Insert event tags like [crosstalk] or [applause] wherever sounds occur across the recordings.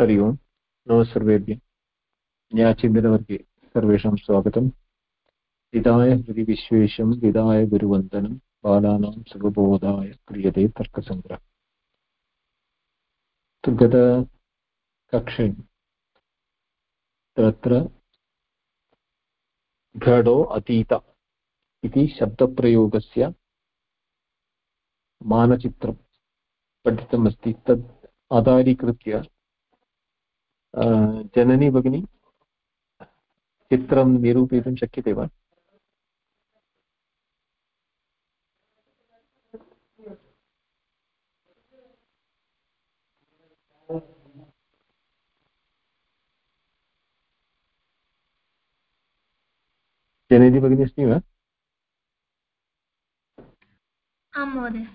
हरि ओम्। नमः सर्वेभ्यः। न्यायचिन्तनवर्गे सर्वेषां स्वागतम्। विदाय हृदि विश्वेशं विदाय गुरुवन्दनं, बालानां सुखबोधाय क्रियते तर्कसङ्ग्रहः। गतकक्षे तत्र घटो अतीत इति शब्दप्रयोगस्य मानचित्रं पठितमस्ति। तत् आधारीकृत्य जननी भगिनी चित्रं निरूपयितुं शक्यते वा? जननी भगिनी अस्ति वा? आं महोदय।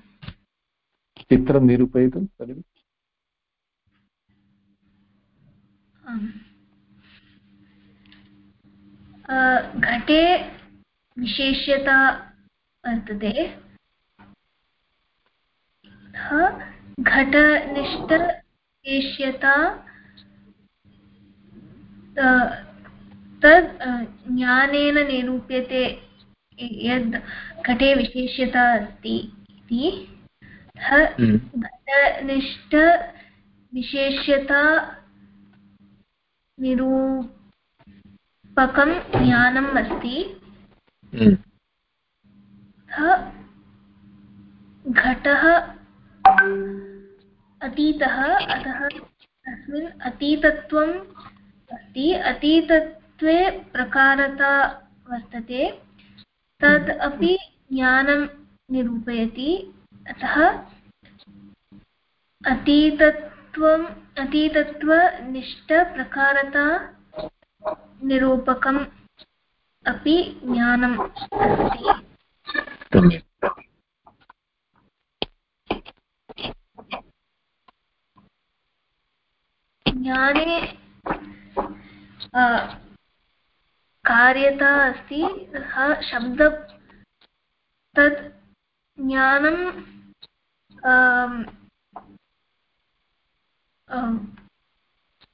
चित्रं निरूपयितुं भगिनि घटे विशेष्यता वर्तते। घटनिष्ठविशेष्यता तद् ज्ञानेन निरूप्यते यद् घटे विशेष्यता अस्ति इति। हम्म। घटनिष्ठविशेष्यता निरूपकं ज्ञानम् अस्ति। हम्म। घटः अतीतः अतः तस्मिन् अतीतत्वम् अस्ति। अतीतत्वे प्रकारता वर्तते। तद् अपि ज्ञानं निरूपयति। अतः अतीतत्वम् अतीतत्वनिष्ठप्रकारता निरूपकम् अपि ज्ञानम् अस्ति। ज्ञाने कार्यता अस्ति सः शब्द तत् ज्ञानं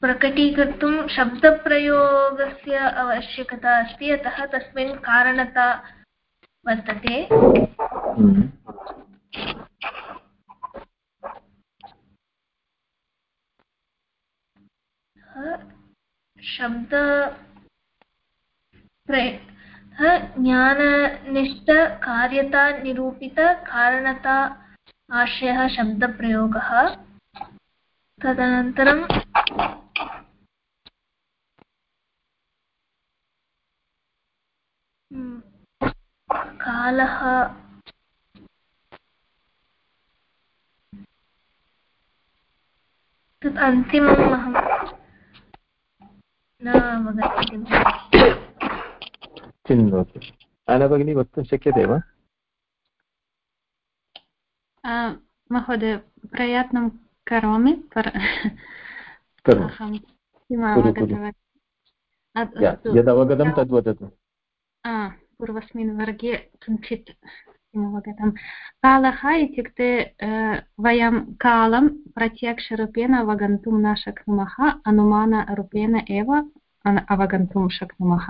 प्रकटीकर्तुं शब्दप्रयोगस्य आवश्यकता अस्ति अतः तस्मिन् कारणता वर्तते। शब्द ज्ञाननिष्ठकार्यता निरूपितकारणता आशयः शब्दप्रयोगः तदनन्तरं कालः तत् अन्तिमम् अहं न अवगच्छति चिन्वतु। अना भगिनी वक्तुं शक्यते वा? महोदय प्रयत्नं करोमि पर अहं किम् अवगतवती यद् अवगतं तद् वदतु पूर्वस्मिन् वर्गे किञ्चित् किम् अवगतं कालः इत्युक्ते वयं कालं प्रत्यक्षरूपेण अवगन्तुं न शक्नुमः अनुमानरूपेण एव अवगन्तुं शक्नुमः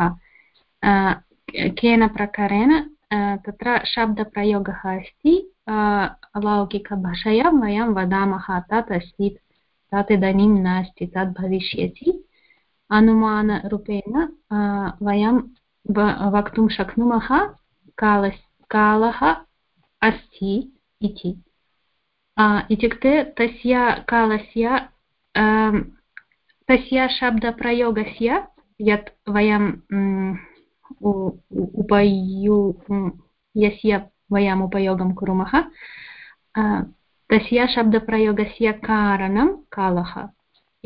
केन प्रकारेण तत्र शब्दप्रयोगः अस्ति अलौकिकभाषया वयं वदामः तत् अस्ति तत् इदानीं नास्ति तद् भविष्यति अनुमानरूपेण वयं वक्तुं शक्नुमः कालस् कालः अस्ति इति इत्युक्ते तस्य कालस्य तस्य शब्दप्रयोगस्य यत् वयं उपयु यस्य वयम् उपयोगं कुर्मः तस्य शब्दप्रयोगस्य कारणं कालः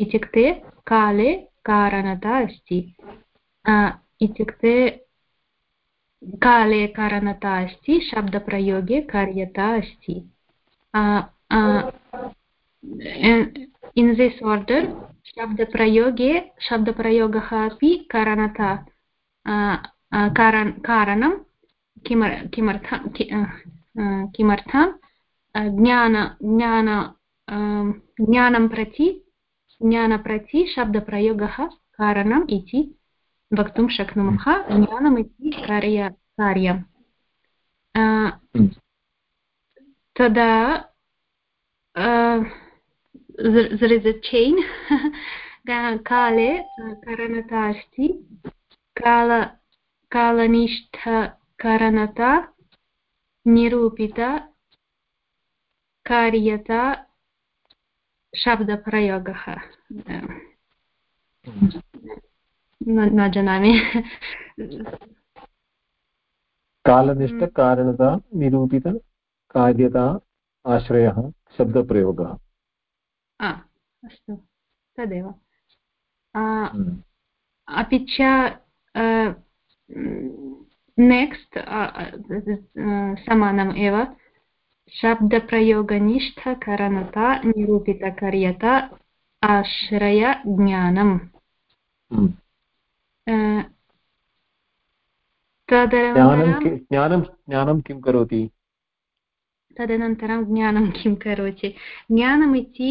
इत्युक्ते काले कारणता अस्ति इत्युक्ते काले कारणता अस्ति शब्दप्रयोगे कार्यता अस्ति इन् दिस् आर्डर् शब्दप्रयोगे शब्दप्रयोगः अपि कारणता कारणं किमर् किमर्थं ज्ञान ज्ञान ज्ञानं प्रति ज्ञानप्रति शब्दप्रयोगः कारणम् इति वक्तुं शक्नुमः ज्ञानम् कार्य कार्यं तदा there is a chain काले करणता अस्ति काल कालनिष्ठकरणता निरूपिता कार्यता शब्दप्रयोगः न जानामि कालनिष्ठकारणता निरूपित कार्यता आश्रयः शब्दप्रयोगः अस्तु तदेव अपि च नेक्स्ट् समानम् एव शब्दप्रयोगनिष्ठकरणता निरूपितकार्यता आश्रयज्ञानम् ज्ञानं ज्ञानं किं करोति तदनन्तरं ज्ञानं किं करोति ज्ञानमिति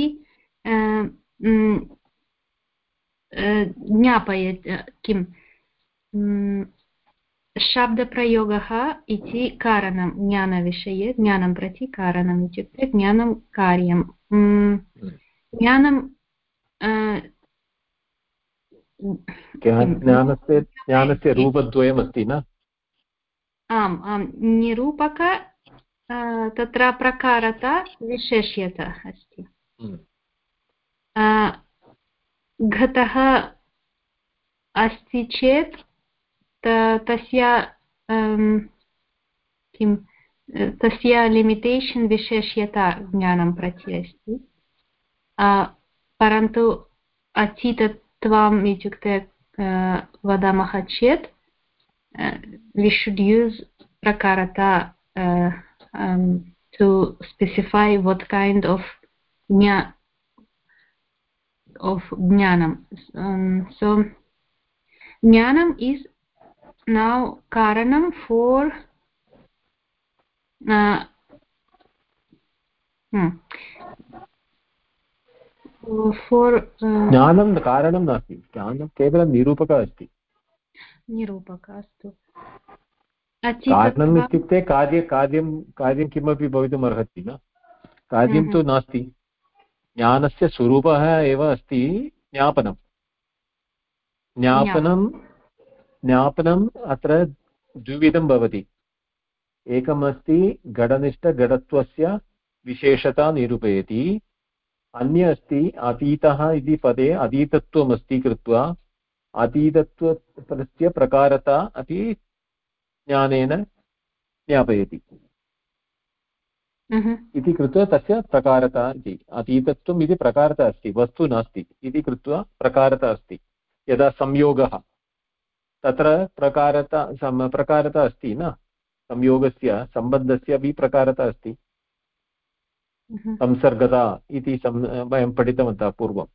ज्ञापयत् किं शब्दप्रयोगः इति कारणं ज्ञानविषये ज्ञानं प्रति कारणम् इत्युक्ते ज्ञानं कार्यं ज्ञानं ज्ञानस्य ज्ञानस्य रूपद्वयमस्ति न आम् आम् निरूपक तत्र प्रकारता विशेष्यता अस्ति घटः अस्ति चेत् तस्य किं तस्य लिमिटेशन् विशेष्यता ज्ञानं प्रति अस्ति परन्तु अचितत्वम् इत्युक्ते वदामः चेत् we should use प्रकारता to specify what kind of ज्ञा of jnanam um, so jnanam is now karanam for uh, hmm. ज्ञानं कारणं नास्ति ज्ञानं केवलं निरूपकः अस्ति निरूपकः अस्तु कारणम् इत्युक्ते कार्य कार्यं कार्यं किमपि भवितुम् अर्हति न कार्यं तु नास्ति ज्ञानस्य स्वरूपः एव अस्ति ज्ञापनं ज्ञापनं ज्ञापनम् अत्र द्विविधं भवति। एकमस्ति घटनिष्ठघटत्वस्य विशेषता निरूपयति। अन्य अस्ति अतीतः इति पदे अतीतत्वमस्ति कृत्वा अतीतत्वस्य प्रकारता अपि ज्ञानेन ज्ञापयति। इति कृत्वा तस्य प्रकारता इति अतीतत्वम् इति प्रकारता अस्ति वस्तु नास्ति इति कृत्वा प्रकारता अस्ति यदा संयोगः। तत्र प्रकारता प्रकारता अस्ति न? संयोगस्य सम्बन्धस्य अपि प्रकारता अस्ति। संसर्गता इति वयं पठितवन्तः पूर्वम्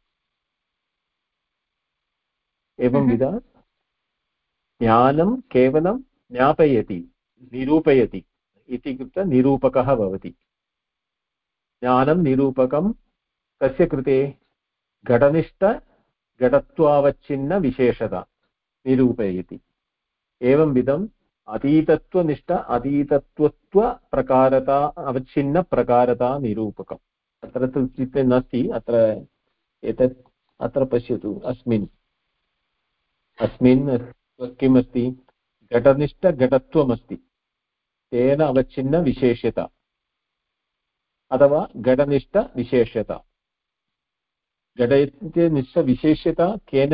एवंविध ज्ञानं केवलं ज्ञापयति निरूपयति इति कृत्वा निरूपकः भवति। ज्ञानं निरूपकं कस्य कृते? घटनिष्ठघटत्वावच्छिन्नविशेषता निरूपयति। एवं विधम् अतीतत्वनिष्ठ अतीतत्वत्वप्रकारता अवच्छिन्नप्रकारता निरूपकम्। अत्र तु चित्ते नास्ति, अत्र एतत्, अत्र पश्यतु, अस्मिन्। अस्मिन् किमस्ति घटनिष्ठघटत्वमस्ति तेन अवच्छिन्नविशेष्यता अथवा घटनिष्ठविशेष्यता घटनिष्ठविशेष्यता केन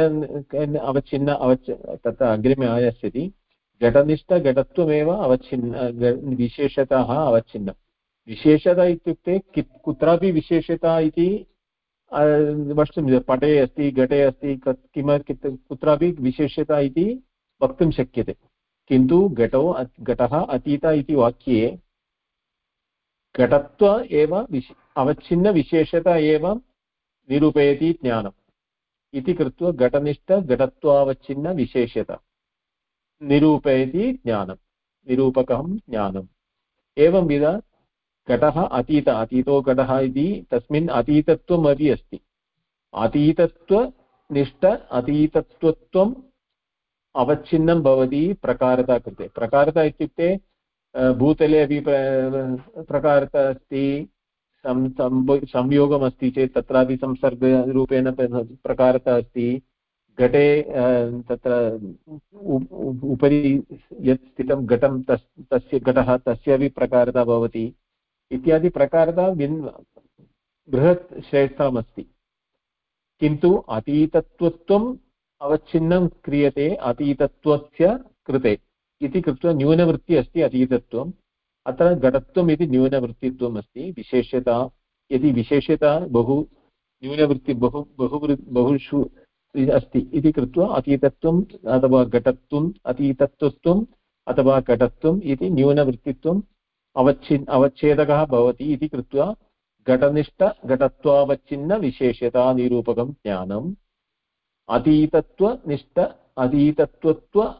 केन अवच्छिन्न अवच्छ तत्र अग्रिमे आयास्यति। घटनिष्ठघटत्वमेव अवच्छिन्न विशेषताः अवच्छिन्नं। विशेषता इत्युक्ते कि, कुत्रापि विशेषता इति वक्तुं पटे अस्ति, घटे अस्ति किम कुत्रापि विशेष्यता इति वक्तुं शक्यते। किन्तु घटो घटः अतीत इति वाक्ये, घटत्व एव विश अवच्छिन्नविशेषता एव निरूपयति ज्ञानम्। इति कृत्वा घटनिष्ठघटत्वावच्छिन्नविशेषता निरूपयति ज्ञानं निरूपकं ज्ञानम्। एवंविध घटः अतीत, अतीतो घटः इति तस्मिन् अतीतत्वम् अस्ति। अतीतत्वनिष्ठ अतीतत्वत्वम् अवच्छिन्नं भवति प्रकारता कृते। प्रकारता इत्युक्ते भूतले अपि प्रकारता अस्ति। संयोगमस्ति चेत् तत्रापि संसर्गरूपेण प्रकारता अस्ति। घटे तत्र उपरि यत् स्थितं घटं तस्, तस्य घटः तस्यापि प्रकारता भवति। इत्यादि प्रकारता भिन् बृहत् श्रेष्ठमस्ति। किन्तु अतीतत्वत्वम् अवच्छिन्नं क्रियते अतीतत्वस्य कृते। इति कृत्वा न्यूनवृत्ति अस्ति अतीतत्वम्। अत्र घटत्वम् न्यूनवृत्तित्वम् अस्ति विशेष्यता यदि विशेष्यता बहु, न्यूनवृत्ति बहु बहु बहुषु अस्ति इति कृत्वा अतीतत्वम् अथवा घटत्वम् अतीतत्वत्वम् अथवा घटत्वम् इति न्यूनवृत्तित्वम् अवच्छिन्, अवच्छेदकः भवति इति कृत्वा घटनिष्ठघटत्वावच्छिन्नविशेष्यतानिरूपकं ज्ञानम्। अतीतत्वनिष्ठ, अतीतत्वत्व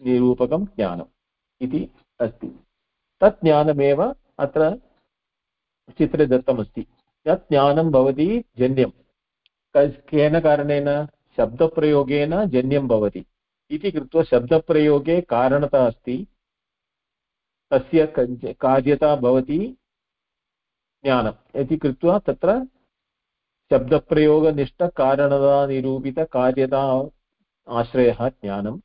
अवच्छिन्नप्रकारतानिरूपकं ज्ञानम् इति अस्ति। तत् ज्ञानमेव अत्र चित्रे दत्तमस्ति तत् ज्ञानं भवति जन्यं केन कारणेन? शब्दप्रयोगेन जन्यं भवति। इति कृत्वा शब्दप्रयोगे कारणता अस्ति। तस्य कार्यता भवति ज्ञानम्। इति कृत्वा तत्र शब्दप्रयोगनिष्ठकारणतानिरूपितकार्यता आश्रयः ज्ञानम्।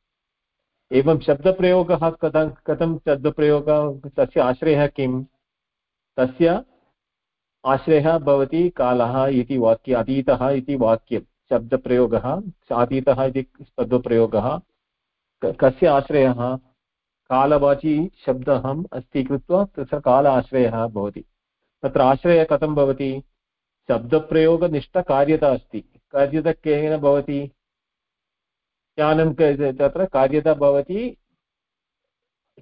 एवं शब्दप्रयोगः कथं कथं शब्दप्रयोगः, तस्य आश्रयः किं तस्य आश्रयः भवति कालः इति वाक्य, अतीतः इति वाक्यं। शब्दप्रयोगः, अतीतः इति शब्दप्रयोगः कस्य आश्रयः? कालवाची शब्दः अस्ति कृत्वा तत्र काल आश्रयः भवति। तत्र आश्रयः कथं भवति? शब्दप्रयोगनिष्ठकार्यता अस्ति। कार्यता केन भवति? ज्ञानं तत्र कार्यता भवति।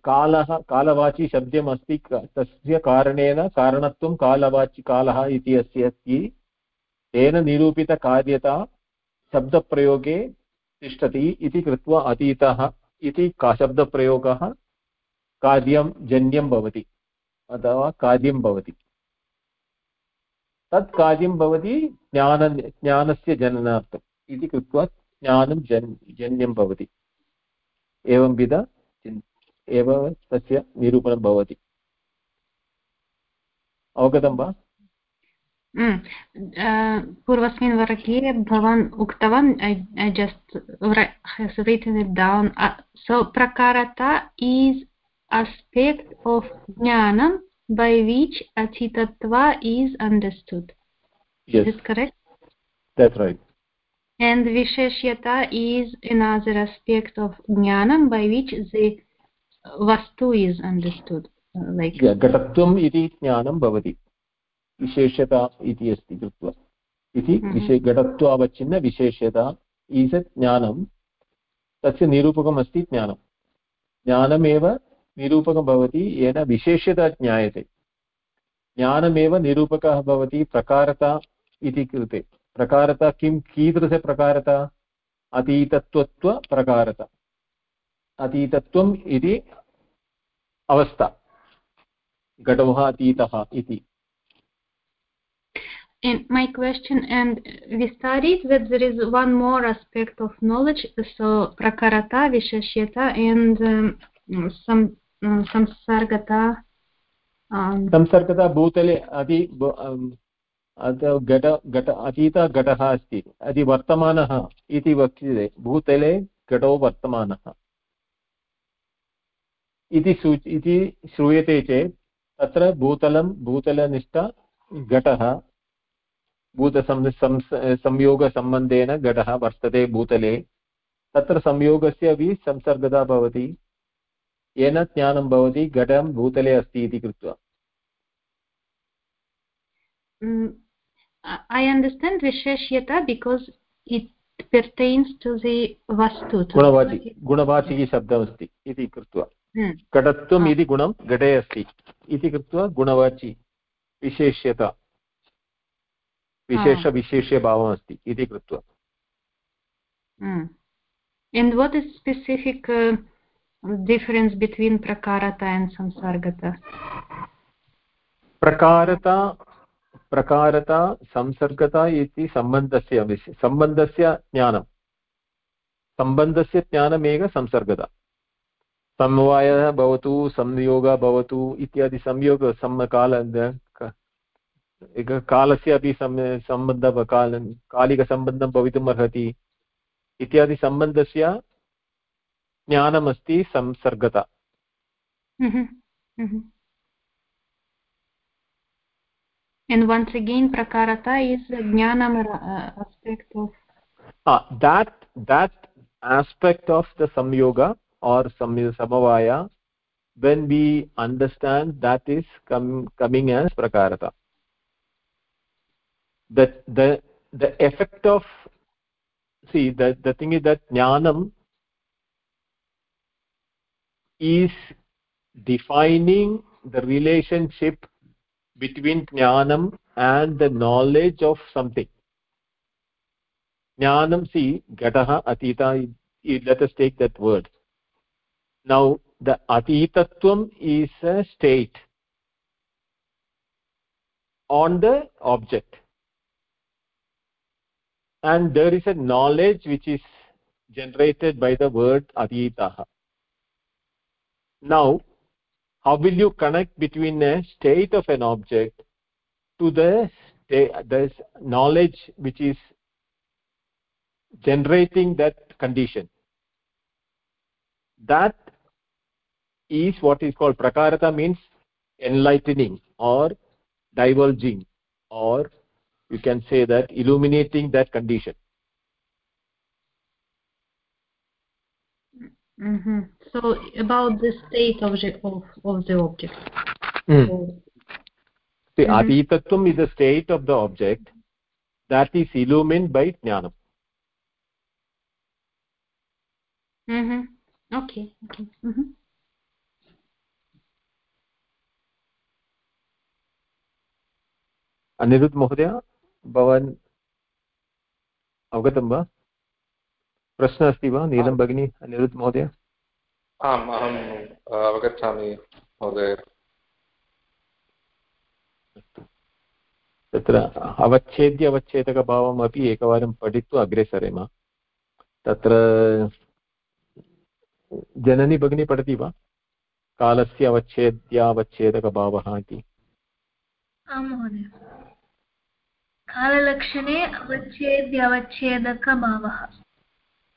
कालः, कालवाची शब्दम् अस्ति तस्य कारणेन कारणत्वं कालवाचि कालः इति अस्य अस्ति। तेन निरूपितकार्यता शब्दप्रयोगे तिष्ठति इति कृत्वा अतीतः इति का शब्दप्रयोगः कार्यं जन्यं भवति अथवा कार्यं भवति। तत् कार्यं भवति ज्ञान ज्ञानस्य जननार्थम् इति कृत्वा ज्ञानं जन् जन्यं भवति एवंविध एव तस्य निरूपणं भवति अवगतं वा पूर्वस्मिन् वर्गे भवान् उक्तवान् just uh, so prakarata aspect of jnanam by which is understood yes is it correct that's right and visheshyata is another aspect of jnanam by which the vastu is understood like घटत्वम् इति ज्ञानं भवति विशेषता इति अस्ति कृत्वा इति विशे घटत्वावच्छिन्न विशेषता ईदत् ज्ञानं तस्य निरूपकम् अस्ति ज्ञानं ज्ञानमेव निरूपकं भवति येन विशेष्यता ज्ञायते ज्ञानमेव निरूपकः भवति प्रकारता इति कृते प्रकारता किं कीदृशप्रकारता अतीतत्वत्वप्रकारता अतीतत्वम् इति अवस्था घटोः अतीतः इति And my question, and we studied that there is one more aspect of knowledge, so prakarata, vishashyata, and um, some um, samsargata. Um, संसर्गता भूतले अति घट घट अतीत घटः अस्ति। अति वर्तमानः इति वक्यते भूतले घटो वर्तमानः। इति सू इति श्रूयते चेत् तत्र भूतलं, भूतलनिष्ठ घटः भूतसं संयोगसम्बन्धेन घटः वर्तते भूतले। तत्र संयोगस्य अपि संसर्गता भवति। येन ज्ञानं भवति घटं भूतले अस्ति इति कृत्वा। I understand Visheshyata because it pertains to the vastu. गुणवाचि गुणवाचिकी शब्दमस्ति इति कृत्वा घटत्वम् इति गुणं घटे अस्ति इति कृत्वा गुणवाचि विशेष्यता विशेषविशेष्यभावमस्ति इति कृत्वा And what is specific uh, difference between prakarata and samsargata? prakarata प्रकारता, संसर्गता इति सम्बन्धस्य विषय सम्बन्धस्य ज्ञानं। सम्बन्धस्य ज्ञानमेव संसर्गता। समवायः भवतु, संयोगः भवतु इत्यादि संयोग समकाल कालस्य अपि सम्बन्धः काल कालिकसम्बन्धं भवितुम् अर्हति इत्यादि सम्बन्धस्य ज्ञानमस्ति संसर्गता। And once again prakarata is jnanam uh, aspect of uh, that that aspect of the samyoga or samavaya when we understand that is com coming as prakarata. That the the effect of see the the thing is that jnanam is defining the relationship between jnanam and the knowledge of something. Jnanam see gatah atita let us take that word. Now the atitatvam is a state on the object. And there is a knowledge which is generated by the word atitaha. Now how will you connect between a state of an object to the knowledge which is generating that condition? That is what is called prakarata means enlightening or divulging or you can say that illuminating that condition mm -hmm. so about the state object of, of the object mm. so, see mm -hmm. atitatvam is the state of the object that is illumined by jnanam mm -hmm. okay okay mm -hmm. Anirudh महोदय भवान् अवगतं वा प्रश्नः अस्ति वा? नीलं भगिनी अनिरुद्ध महोदय? आम् अहम् अवगच्छामि महोदय। तत्र अवच्छेद्य अवच्छेदकभावम् अपि एकवारं पठित्वा अग्रे सरेम। तत्र जननी भगिनी पठति वा? कालस्य अवच्छेद्यावच्छेदकभावः इति। आं महोदय। काललक्षणे अवच्छेद्यवच्छेदकभावः।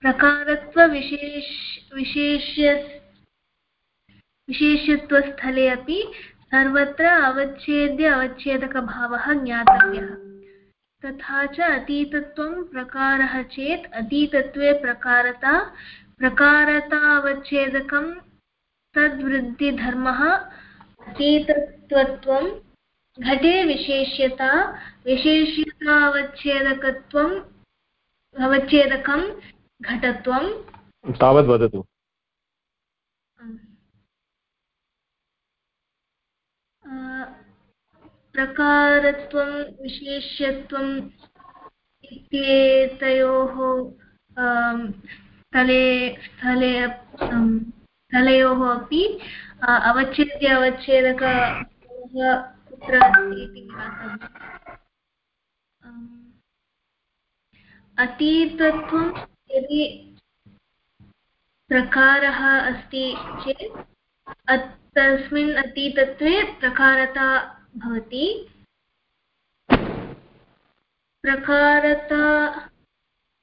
प्रकारत्वविशेष विशेष्य विशेष्यत्वस्थले अपि सर्वत्र अवच्छेद्य अवच्छेदकभावः ज्ञातव्यः। तथा च अतीतत्वं प्रकारः चेत् अतीतत्वे प्रकारता, प्रकारतावच्छेदकं तद्वृद्धिधर्मः, अतीतत्वत्वं घटे विशेष्यता विशेष्यतावच्छेदकत्वम् अवच्छेदकं घटत्वं? तावद् वदतु। प्रकारत्वं विशेष्यत्वम् इत्येतयोः स्थले स्थले स्थलयोः अपि अवच्छेद्य अवच्छेदक कुत्र अस्ति इति ज्ञातव्यम्। अतीतत्वं यदि प्रकारः अस्ति चेत् तस्मिन् अतीतत्वे प्रकारता भवति। प्रकारता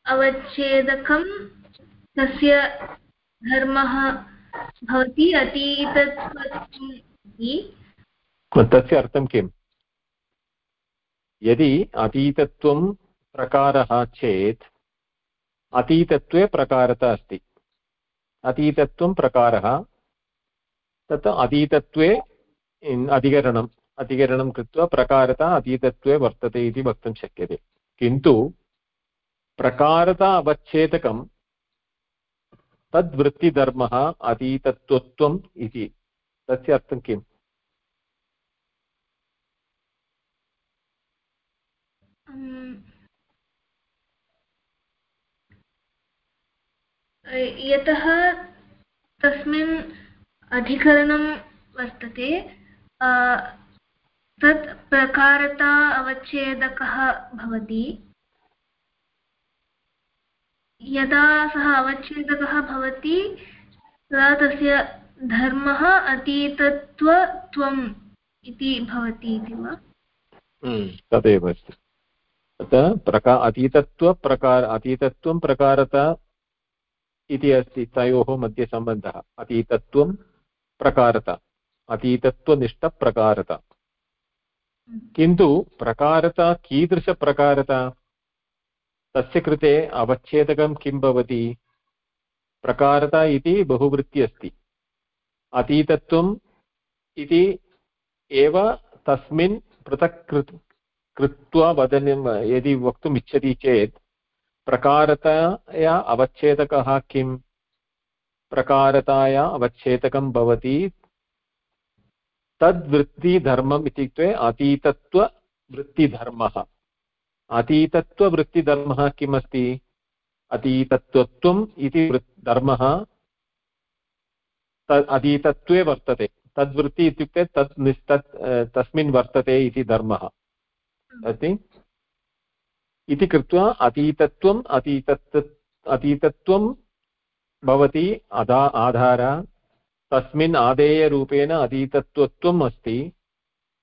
अवच्छेदकं तस्य धर्मः भवति अतीतत्वम् तस्य अर्थं किम्? यदि अतीतत्वं प्रकारः चेत् अतीतत्वे प्रकारता अस्ति। अतीतत्वं प्रकारः, तत् अतीतत्वे अधिकरणम् अधिकरणं कृत्वा प्रकारता अतीतत्वे वर्तते इति वक्तुं शक्यते। किन्तु प्रकारता अवच्छेदकं तद्वृत्तिधर्मः अतीतत्वत्वम् इति। तस्य अर्थं किम्? यतः तस्मिन् अधिकरणं वर्तते। तत् प्रकारता अवच्छेदकः भवति। यदा सः अवच्छेदकः भवति तदा तस्य धर्मः अतीतत्वत्वम् इति भवति इति वा? हम्म, तदेव अस्ति। तत् प्रका अतीतत्वप्रकार अतीतत्वं प्रकारता इति अस्ति तयोः मध्ये सम्बन्धः। अतीतत्वं प्रकारता। अतीतत्वनिष्ठप्रकारता। किन्तु प्रकारता, कीदृशप्रकारता? तस्य कृते अवच्छेदकं किं भवति? प्रकारता इति बहुवृत्ति अस्ति। अतीतत्वम् इति एव तस्मिन् पृथक् कृत्, कृत्वा वदनं, यदि वक्तुम् इच्छति चेत् प्रकारताया अवच्छेदकः किं? प्रकारताया अवच्छेदकं भवति। तद्वृत्तिधर्मम् इत्युक्ते अतीतत्ववृत्तिधर्मः। अतीतत्ववृत्तिधर्मः किम् अस्ति अतीतत्वत्वम् इति धर्मः अतीतत्वे वर्तते। तद्वृत्ति इत्युक्ते तत् निस्तत् तस्मिन् वर्तते इति धर्मः। अस्ति इति कृत्वा अतीतत्वम् अतीतत् अतीतत्वं भवति अधा आधार। तस्मिन् आदेयरूपेण अतीतत्वत्वम् अस्ति।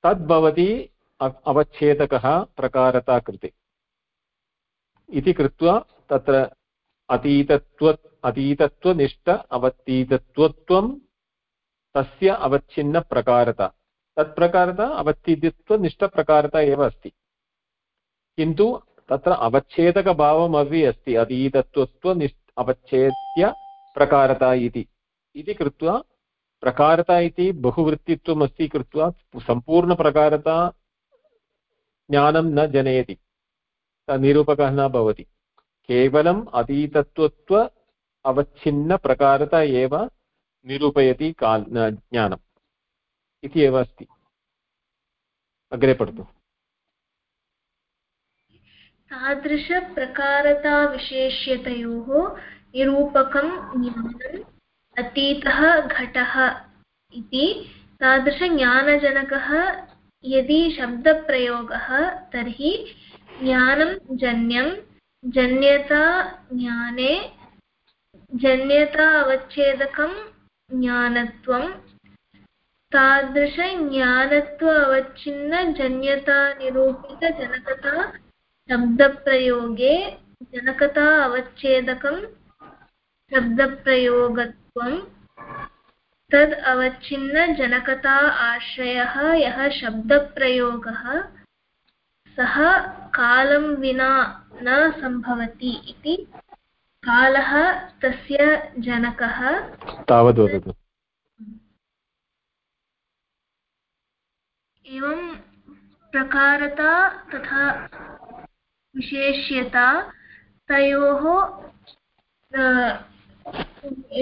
तद्भवति अवच्छेदकः प्रकारता कृते। इति कृत्वा तत्र अतीतत्व अतीतत्वनिष्ठ अवतीतत्वत्वं तस्य अवच्छिन्नप्रकारता। तत्प्रकारता अवतीतत्वनिष्ठप्रकारता एव अस्ति। किन्तु तत्र अवच्छेदकभावमपि अस्ति। अतीतत्वत्वनिष्ठ अवच्छेद्य प्रकारता इति। इति कृत्वा प्रकारता इति बहुवृत्तित्वम् अस्ति कृत्वा सम्पूर्णप्रकारता ज्ञानं न जनयति। निरूपकः न भवति। केवलम् अतीतत्वत्व अवच्छिन्नप्रकारता एव निरूपयति काल् ज्ञानम्। इति एव अस्ति। अग्रे पठतु। तादृशप्रकारताविशेष्यतयोः निरूपकं ज्ञानम् अतीतः घटः इति तादृशज्ञानजनकः यदि शब्दप्रयोगः तर्हि ज्ञानं जन्यं, जन्यता ज्ञाने जन्यता अवच्छेदकं ज्ञानत्वं तादृशज्ञानत्व अवच्छिन्नजन्यतानिरूपितजनकता शब्दप्रयोगे जनकता अवच्छेदकं शब्दप्रयोगत्वं तद् अवच्छिन्नजनकता आश्रयः यः शब्दप्रयोगः सः कालं विना न सम्भवति इति कालः तस्य जनकः तावद् वदतु। एवं प्रकारता तथा विशेष्यता तयोः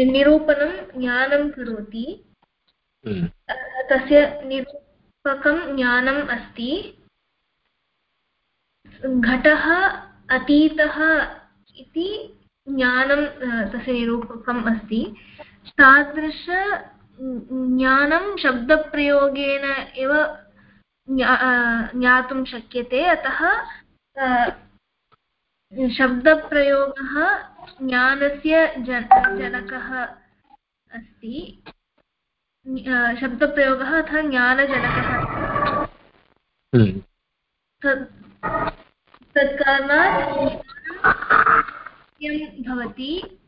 निरूपणं ज्ञानं करोति। हम्म। तस्य निरूपकं ज्ञानम् अस्ति। घटः अतीतः इति ज्ञानं तस्य निरूपकम् अस्ति। तादृश ज्ञानं शब्दप्रयोगेन एव ज्ञातुं शक्यते। अतः शब्दप्रयोगः ज्ञानस्य जन जनकः अस्ति। शब्दप्रयोगः अथ ज्ञानजनकः हम्म। तत्कारणात् भवति।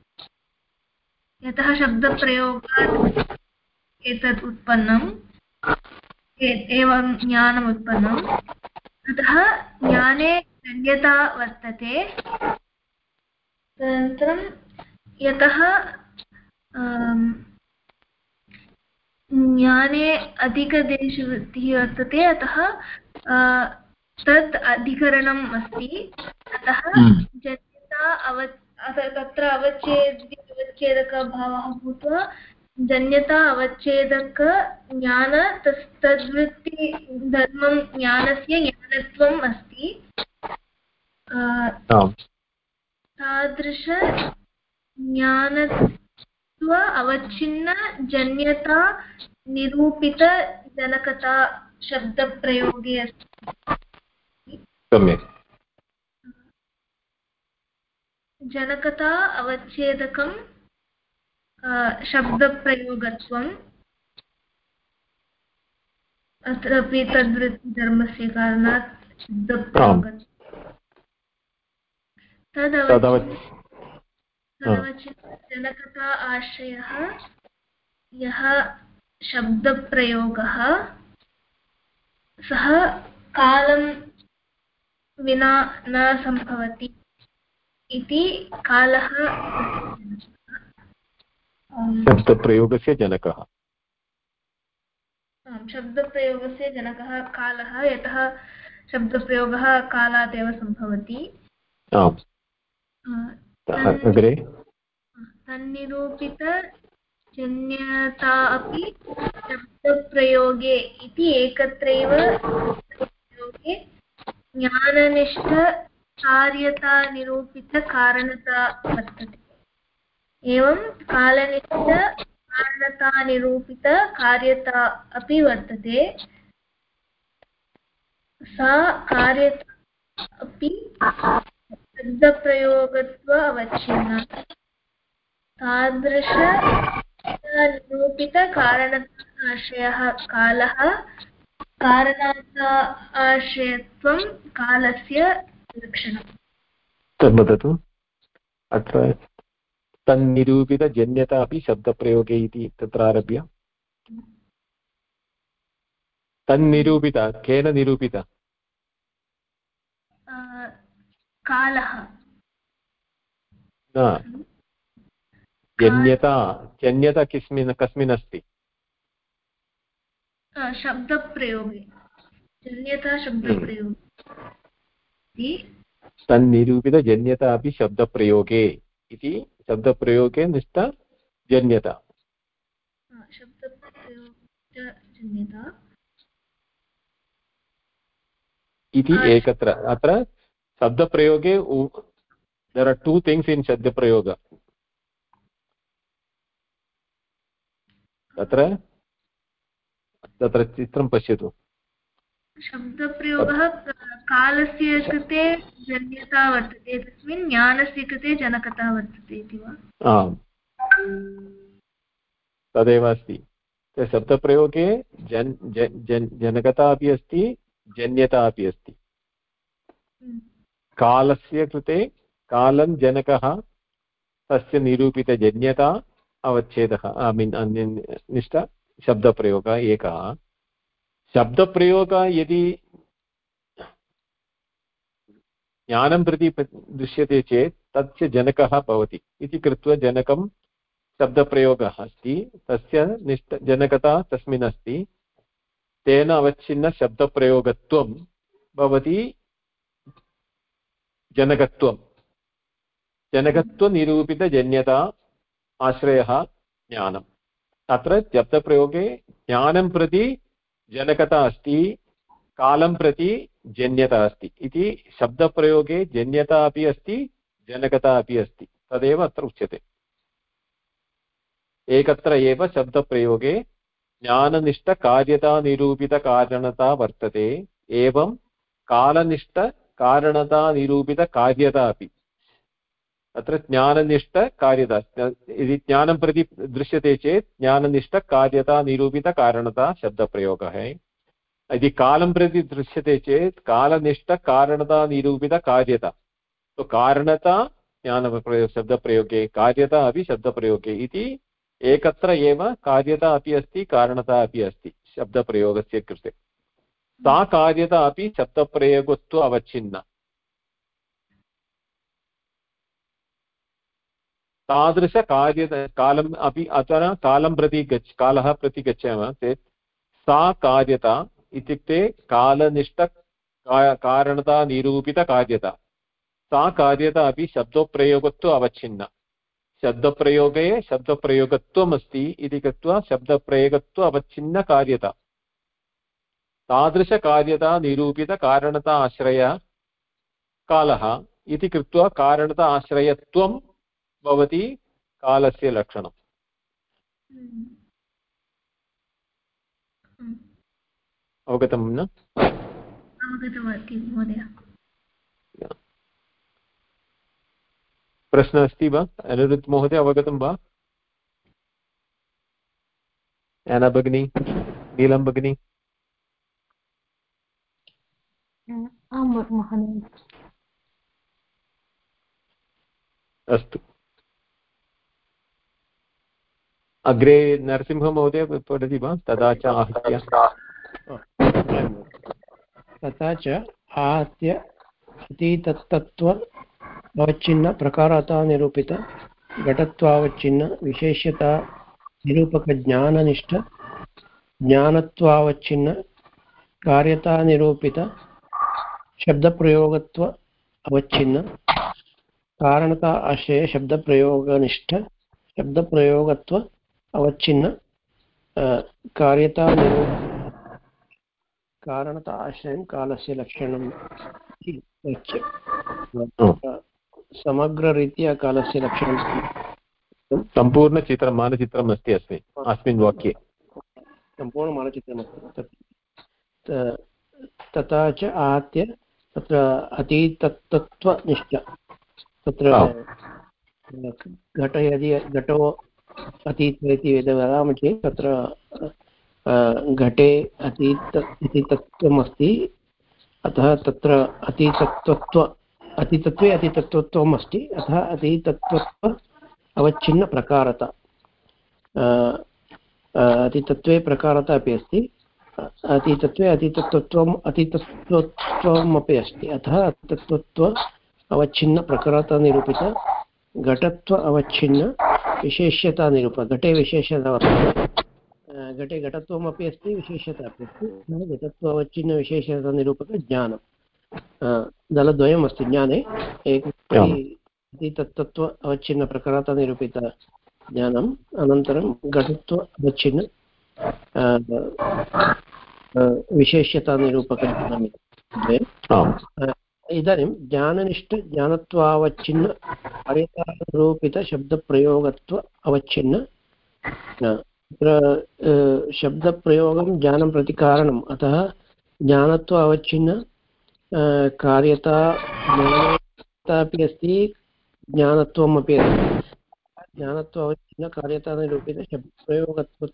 यतः शब्दप्रयोगात् एतत् उत्पन्नम् एवं ज्ञानम् उत्पन्नम् अतः ज्ञाने धन्यता वर्तते। अनन्तरं यतः ज्ञाने अधिकदेशवृत्तिः वर्तते अतः तत् अधिकरणम् अस्ति। अतः हम्म। जन्यता अव तत्र अवच्छेद्य अवच्छेदकभावः भूत्वा जन्यता अवच्छेदक ज्ञान तस् तद्वृत्ति धर्मं ज्ञानस्य ज्ञानत्वम् अस्ति। तादृश ज्ञानत्व अवच्छिन्न निरूपितजनकता शब्दप्रयोगे अस्ति। सम्यक्। जनकता अवच्छेदकं शब्दप्रयोगत्वम् अत्रापि तद्वृत्तिधर्मस्य कारणात् शब्दप्रयोगत्वं तदवच्छेद जनकता आशयः यः शब्दप्रयोगः सः कालं विना न सम्भवति इति कालः शब्दप्रयोगस्य जनकः। शब्दप्रयोगस्य जनकः कालः यतः शब्दप्रयोगः कालात् एव सम्भवति अग्रे। तन्निरूपितजन्यता अपि शब्दप्रयोगे इति एकत्रैव प्रयोगे ज्ञाननिष्ठकार्यतानिरूपितकारणता वर्तते। एवं कालनिष्ठकारणतानिरूपितकार्यता अपि वर्तते। सा कार्यता अपि शब्दप्रयोगत्व अवच्छिन्ना तादृश निरूपितकारणतः आशयः कालः कारणात् आश्रयत्वं कालस्य लक्षणम्। तद् वदतु। अत्र तन्निरूपितजन्यता अपि शब्दप्रयोगे इति तत्र आरभ्य। तन्निरूपित केन निरूपित? कालः। न। जन्यता जन्यता किस्मिन् कस्मिन् अस्ति? शब्दप्रयोगे। जन्यता शब्दप्रयोगे। तन्निरूपितजन्यता अपि शब्दप्रयोगे इति। शब्दप्रयोगे निष्ठ जन्यता इति एकत्र। अत्र शब्दप्रयोगे there are two things in शब्दप्रयोग. तत्र तत्र चित्रं पश्यतु. शब्दप्रयोगः कालस्य कृते जन्यता वर्तते तस्मिन् ज्ञानस्य कृते जनकता वर्तते इति वा? आम्. तदेव अस्ति. शब्दप्रयोगे जन् जन् जनकता अपि अस्ति जन्यता अपि अस्ति। कालस्य कृते कालं जनकः तस्य निरूपितजन्यता अवच्छेदः ऐ मीन् निष्ठ शब्दप्रयोगः एकः शब्दप्रयोगः यदि ज्ञानं प्रति दृश्यते चेत् तस्य जनकः भवति इति कृत्वा जनकं शब्दप्रयोगः अस्ति तस्य निष्ठ जनकता तस्मिन् अस्ति तेन अवच्छिन्नशब्दप्रयोगत्वं भवति जनकत्वं। जनकत्वनिरूपितजन्यता आश्रयः ज्ञानम्। अत्र शब्दप्रयोगे ज्ञानं प्रति जनकता अस्ति, कालं प्रति जन्यता अस्ति। इति शब्दप्रयोगे जन्यता अपि अस्ति, जनकता अपि अस्ति। तदेव अत्र उच्यते। एकत्र एव शब्दप्रयोगे ज्ञाननिष्ठकार्यतानिरूपितकारणता वर्तते, एवं कालनिष्ठकारणतानिरूपितकार्यता अपि। अत्र ज्ञाननिष्ठकार्यता यदि ज्ञानं प्रति दृश्यते चेत् ज्ञाननिष्ठकार्यतानिरूपितकारणता शब्दप्रयोगः यदि कालं प्रति दृश्यते चेत् कालनिष्ठकारणतानिरूपितकार्यता तो कारणता ज्ञानप्रयोग शब्दप्रयोगे, कार्यता अपि शब्दप्रयोगे इति एकत्र एव कार्यता अपि अस्ति, कारणता अपि अस्ति, शब्दप्रयोगस्य कृते। सा कार्यता अपि शब्दप्रयोगत्व अवच्छिन्ना। तादृशकार्य कालम् अपि अथवा कालं प्रति गच्छ, कालः प्रति गच्छामः चेत् सा कार्यता इत्युक्ते कालनिष्ठ कारणतानिरूपितकार्यता सा कार्यता अपि शब्दप्रयोगत्व अवच्छिन्ना। शब्दप्रयोगे शब्दप्रयोगत्वम् अस्ति इति कृत्वा शब्दप्रयोगत्व अवच्छिन्नकार्यता तादृशकार्यता निरूपितकारणता आश्रय कालः इति कृत्वा कारणता आश्रयत्वं भवति कालस्य लक्षणम्। अवगतं न? प्रश्नः अस्ति वा? अनिरुद्ध महोदय अवगतं वा? याना भगिनी? नीलं भगिनी? महोदय। अस्तु। अग्रे नरसिंहमहोदय पठति वा? तदा च आहत्य। तथा च आहत्य अतीतत्तत्त्व अवच्छिन्न प्रकारता निरूपित घटत्वावच्छिन्न विशेष्यता निरूपकज्ञाननिष्ठ ज्ञानत्वावच्छिन्न कार्यता निरूपित शब्दप्रयोगत्व अवच्छिन्न। कारणता आश्रय शब्दप्रयोगनिष्ठ। शब्दप्रयोगत्व अवच्छिन्न। कार्यता कारणता आश्रयं कालस्य लक्षणम् समग्ररीत्या कालस्य लक्षणं सम्पूर्णचित्रं मानचित्रम् अस्ति अस्मिन् अस्मिन् वाक्ये। सम्पूर्णमानचित्रमस्ति। तथा च आहत्य तत्र अतीतत्त्वनिष्ठ। तत्र घट यदि घटो अतीत इति यदि वदामः चेत् तत्र घटे अतीत अतीतत्वम् अस्ति अतः तत्र अतीतत्वत्व अतीतत्वे अतीतत्वत्वम् अस्ति अतः अतीतत्वत्व अवच्छिन्नप्रकारता। अतीतत्वे प्रकारता अपि अस्ति। अतीतत्वे अतीतत्वम् अतीतत्वत्वम् अपि अस्ति। अतः अतीतत्वत्व अवच्छिन्नप्रकारता घटत्व अवच्छिन्न विशेष्यता निरूप घटे विशेषता घटे घटत्वमपि अस्ति विशेषता अपि अस्ति। घटत्व अवच्छिन्न विशेषता निरूपकज्ञानं दलद्वयम् अस्ति ज्ञाने। एक तत्तत्व अवच्छिन्नप्रकारता निरूपित ज्ञानम्। अनन्तरं घटत्व अवच्छिन्न। विशेष्यता निरूपकज्ञानम् इदानीं ज्ञाननिष्ठ ज्ञानत्वावच्छिन्न कार्यकारोपितशब्दप्रयोगत्व अवच्छिन्न। तत्र शब्दप्रयोगं ज्ञानं प्रति कारणम्। अतः ज्ञानत्व अवच्छिन्न कार्यता अपि अस्ति ज्ञानत्वम् अपि अस्ति। ज्ञानत्व अवच्छिन्न कार्यतानिरूपित शब्दप्रयोगत्व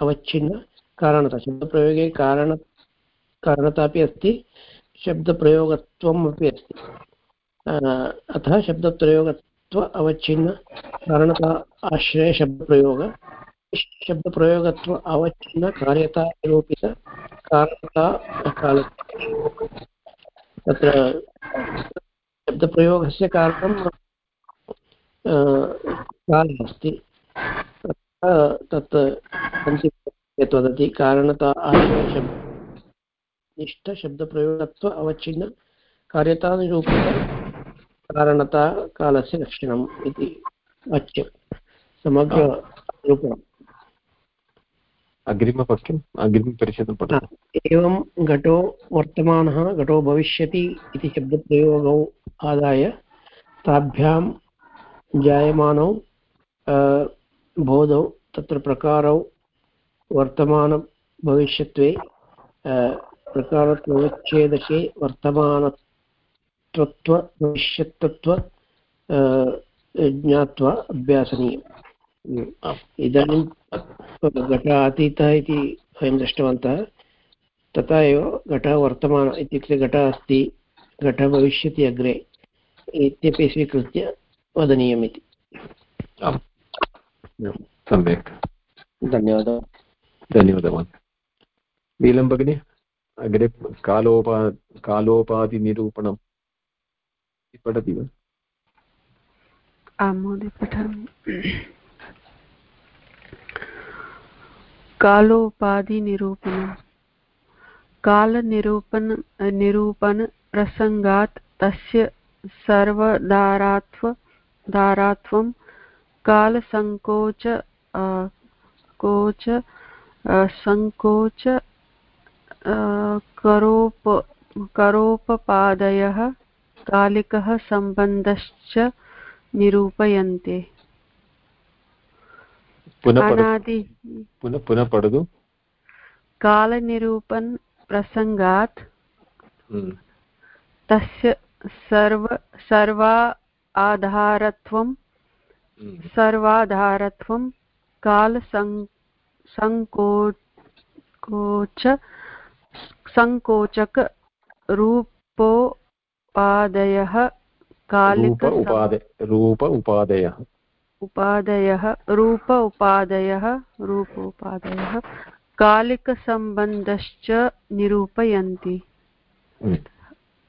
अवच्छिन्न कारणता शब्दप्रयोगे कारण कारणता अपि अस्ति शब्दप्रयोगत्वम् अपि अस्ति अतः शब्दप्रयोगत्व अवच्छिन्न, कारणता आश्रयशब्दप्रयोग शब्दप्रयोगत्व अवच्छिन्न, कार्यता निरूपित कारणता काल। तत्र शब्दप्रयोगस्य कारणं कालः अस्ति। तत् यत् वदति कारणता आश्रयशब्द निष्ठशब्दप्रयोगत्व अवच्छिन्न। कार्यतानिरूपित कारणता कालस्य लक्षणम् इति। वाच्यं अग्रिमपक्षम् अग्रिमपरिषदं पठतु। एवं घटो वर्तमानः घटो भविष्यति इति शब्दप्रयोगौ आदाय ताभ्यां जायमानौ बोधौ तत्र प्रकारौ वर्तमानभविष्यत्वे प्रकारत्वच्छेदके वर्तमानत्वत्व भविष्यत्तत्व ज्ञात्वा अभ्यासनीयम्। इदानीं घट अतीतः इति वयं दृष्टवन्तः तथा एव घटः वर्तमान इत्युक्ते घटः अस्ति घटः भविष्यति अग्रे इत्यपि स्वीकृत्य वदनीयमिति सम्यक्। धन्यवादः। धन्यवादः। नीलं भगिनी, अग्रे कालोपा कालोपाधिनिरूपणं पठति वा? आं महोदय, पठामि। कालोपाधिनिरूपणं कालनिरूपण निरूपणप्रसङ्गात् तस्य सर्वदारात्व दारात्वं कालसङ्कोच कोच सङ्कोच करोप करोपपादयः कालिकः सम्बन्धश्च निरूपयन्ते पुनः पुनः पठतु कालनिरूपण प्रसङ्गात् हम्म। तस्य सर्व सर्वा आधारत्वं हम्म। सर्वाधारत्वं कालसङ् सङ्कोच सङ्कोचकरूपोपादयः रूप उपादय रूप उपादयः उपादयः। रूप उपादयः रूप उपादयः कालिकसम्बन्धश्च निरूपयन्ति। हम्म।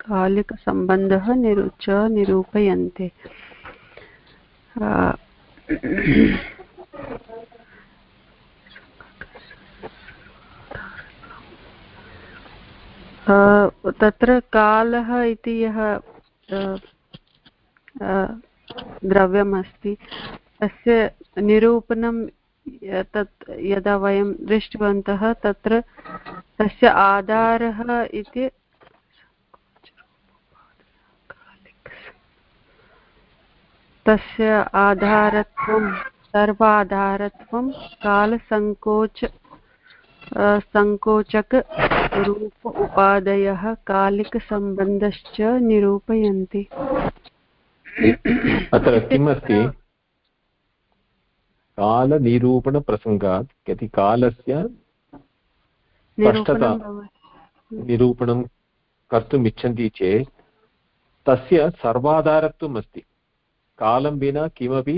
कालिकसम्बन्धः निरु च निरूपयन्ते। तत्र कालः इति यः द्रव्यमस्ति तस्य निरूपणं तत् यदा वयं दृष्टवन्तः तत्र तस्य आधारः इति तस्य आधारत्वं, सर्वाधारत्वं, कालसङ्कोच सङ्कोचकरूप उपादयः कालिकसम्बन्धश्च निरूपयन्ति। अत्र किम् अस्ति कालनिरूपणप्रसङ्गात् यदि कालस्य स्पष्टता निरूपणं कर्तुम् इच्छन्ति चेत् तस्य सर्वाधारत्वम् अस्ति कालं विना किमपि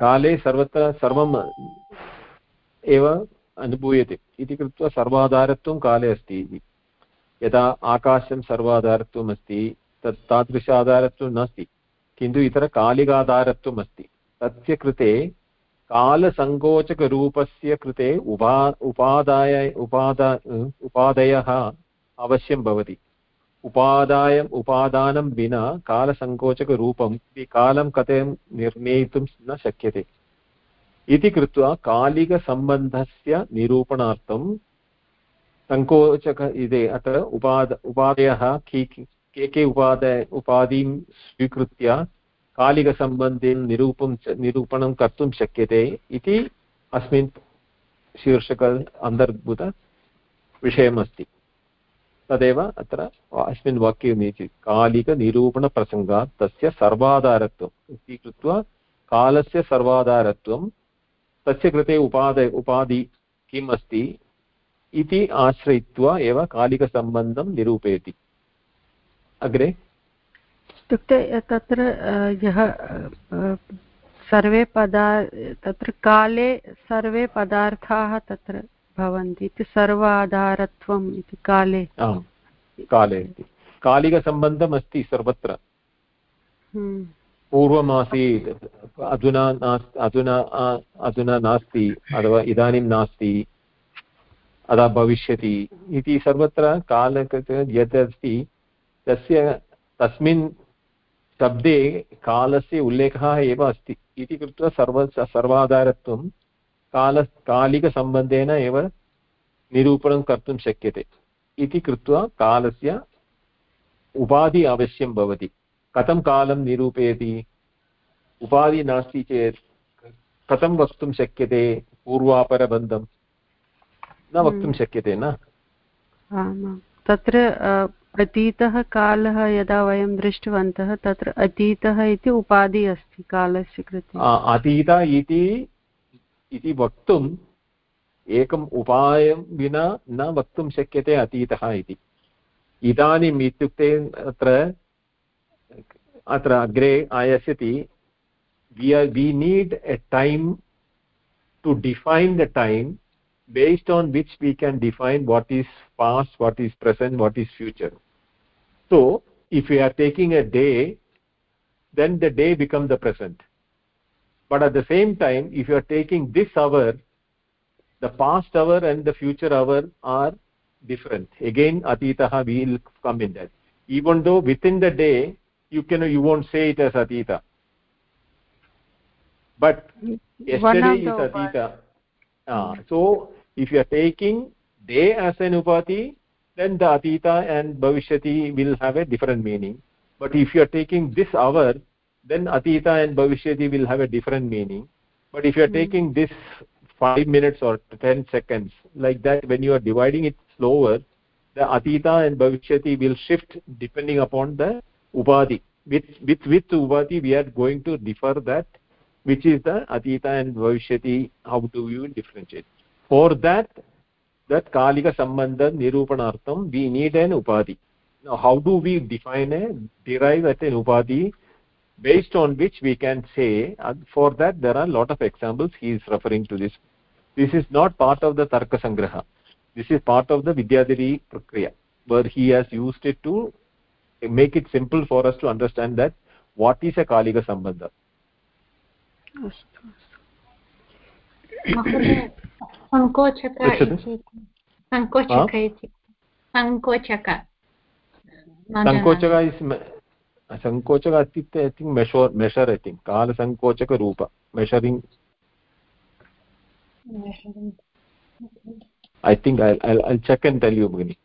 काले सर्वत्र सर्वं एव अनुभूयते। इति कृत्वा सर्वाधारत्वं काले अस्ति इति। यदा आकाशं सर्वाधारत्वम् अस्ति, तत् तादृश आधारत्वं नास्ति। किन्तु इतरकालिकाधारत्वम् अस्ति। तस्य कृते कालसङ्कोचकरूपस्य कृते उपा उपादाय, उपादा, उपादयः अवश्यं भवति। उपादाय उपादानं विना कालसङ्कोचकरूपं, कालं कथं निर्णेतुं न शक्यते। इति कृत्वा कालिकसम्बन्धस्य निरूपणार्थं सङ्कोचक इति अत्र उपाद, उपादयः के के उपादय उपाधिं स्वीकृत्य कालिकसम्बन्धेन निरूपं निरूपणं कर्तुं शक्यते इति अस्मिन् शीर्षक अन्तर्भूतविषयमस्ति तदेव अत्र अस्मिन् वाक्ये कालिकनिरूपणप्रसङ्गात् तस्य सर्वाधारत्वम्। इति कृत्वा कालस्य सर्वाधारत्वं तस्य कृते उपादय उपाधि किम् अस्ति इति आश्रयित्वा एव कालिकसम्बन्धं निरूपयति। अग्रे? इत्युक्ते तत्र यः सर्वे पदा तत्र काले सर्वे पदार्थाः तत्र भवन्ति इति सर्वाधारत्वम् इति काले। काले इति। कालिकसम्बन्धम् अस्ति सर्वत्र। हम्म। पूर्वमासीत् अधुना नास्, अधुना अधुना नास्ति, अथवा इदानीं नास्ति, अदा भविष्यति इति सर्वत्र काल यत् अस्ति, तस्य, तस्मिन् शब्दे कालस्य उल्लेखः एव अस्ति इति कृत्वा सर्व, सर्वाधारत्वं काल, कालिकसम्बन्धेन एव निरूपणं कर्तुं शक्यते इति कृत्वा कालस्य उपाधि अवश्यं भवति। कथं कालं निरूपयति? उपाधि नास्ति चेत् कथं वक्तुं शक्यते? पूर्वापरबन्धं न वक्तुं हम्म। शक्यते न? तत्र अतीतः कालः यदा वयं दृष्टवन्तः तत्र अतीतः इति उपाधि अस्ति कालस्य कृते। अतीत इति इति वक्तुम् एकम् उपायं विना न वक्तुं शक्यते अतीतः इति। इदानीम् इत्युक्ते अत्र अत्र अग्रे आयास्यति we are we need a time to define the time based on which we can define what is past what is present what is future so if we are taking a day then the day becomes the present but at the same time if you are taking this hour the past hour and the future hour are different again atitah will come in that even though within the day you can you won't say it as atita but yesterday is atita uh, so if you are taking day as an upati then the atita and bhavishyati will have a different meaning. But if you are taking this hour then atita and bhavishyati will have a different meaning. But if you are mm. taking this 5 minutes or 10 seconds like that when you are dividing it slower the atita and bhavishyati will shift depending upon the upadhi with with with upadhi we are going to differ that which is the atita and bhavishyati how do you differentiate? For that that kalika sambandha nirupanartham we need an upadhi now how do we define a derive at an upadhi based on which we can say for that there are lot of examples he is referring to this. This is not part of the tarka sangraha. This is part of the vidyadhari prakriya where he has used it to make it simple for us to understand that what is a kalika sambandha सङ्कोचक is सङ्कोचक इत्युक्ते I think measure measure I think कालसङ्कोचकरूप measuring I think I check and tell you Bhagini.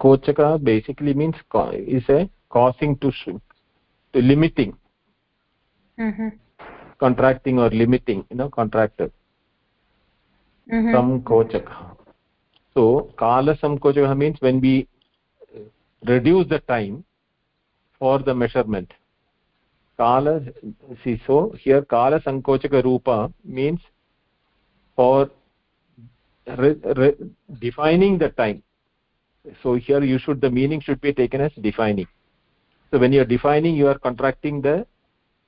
Mm -hmm. sankochaka basically means is a causing to to limiting mm -hmm. contracting or limiting you know contracted mm -hmm. samkochaka so kala samkochaka means when we reduce the time for the measurement kala see so here kala sankochaka rupa means for re, re, defining the time so here you should the meaning should be taken as defining so when you are defining you are contracting the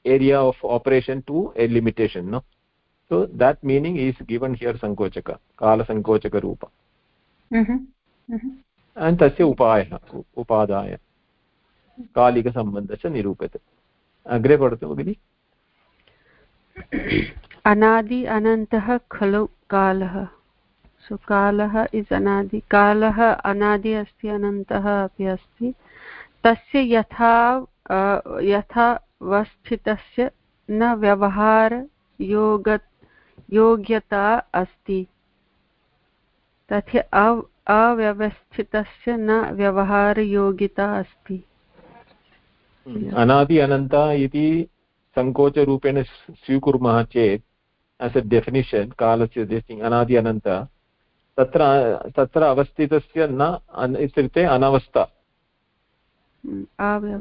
area of operation to a limitation no so that meaning is given here sankochaka kala sankochaka rupa mm -hmm. mm -hmm. and tasya upayah upadaya कालिकसम्बन्धश्च निरूप्यते अग्रे पठतु भगिनि अनादि अनन्तः खलु कालः सो कालः is अनादि, कालः अनादि अस्ति, अनन्तः अपि अस्ति। तस्य यथा यथावस्थितस्य न व्यवहारयोग योग्यता अस्ति। तथा अव, अव्यवस्थितस्य न व्यवहारयोग्यता अस्ति। अनादि, अनन्त इति सङ्कोचरूपेण स्वीकुर्मः चेत् एस् ए डेफिनिशन् कालस्य अनादि, अनन्त। तत्र तत्र अवस्थितस्य न इत्युक्ते अनवस्था।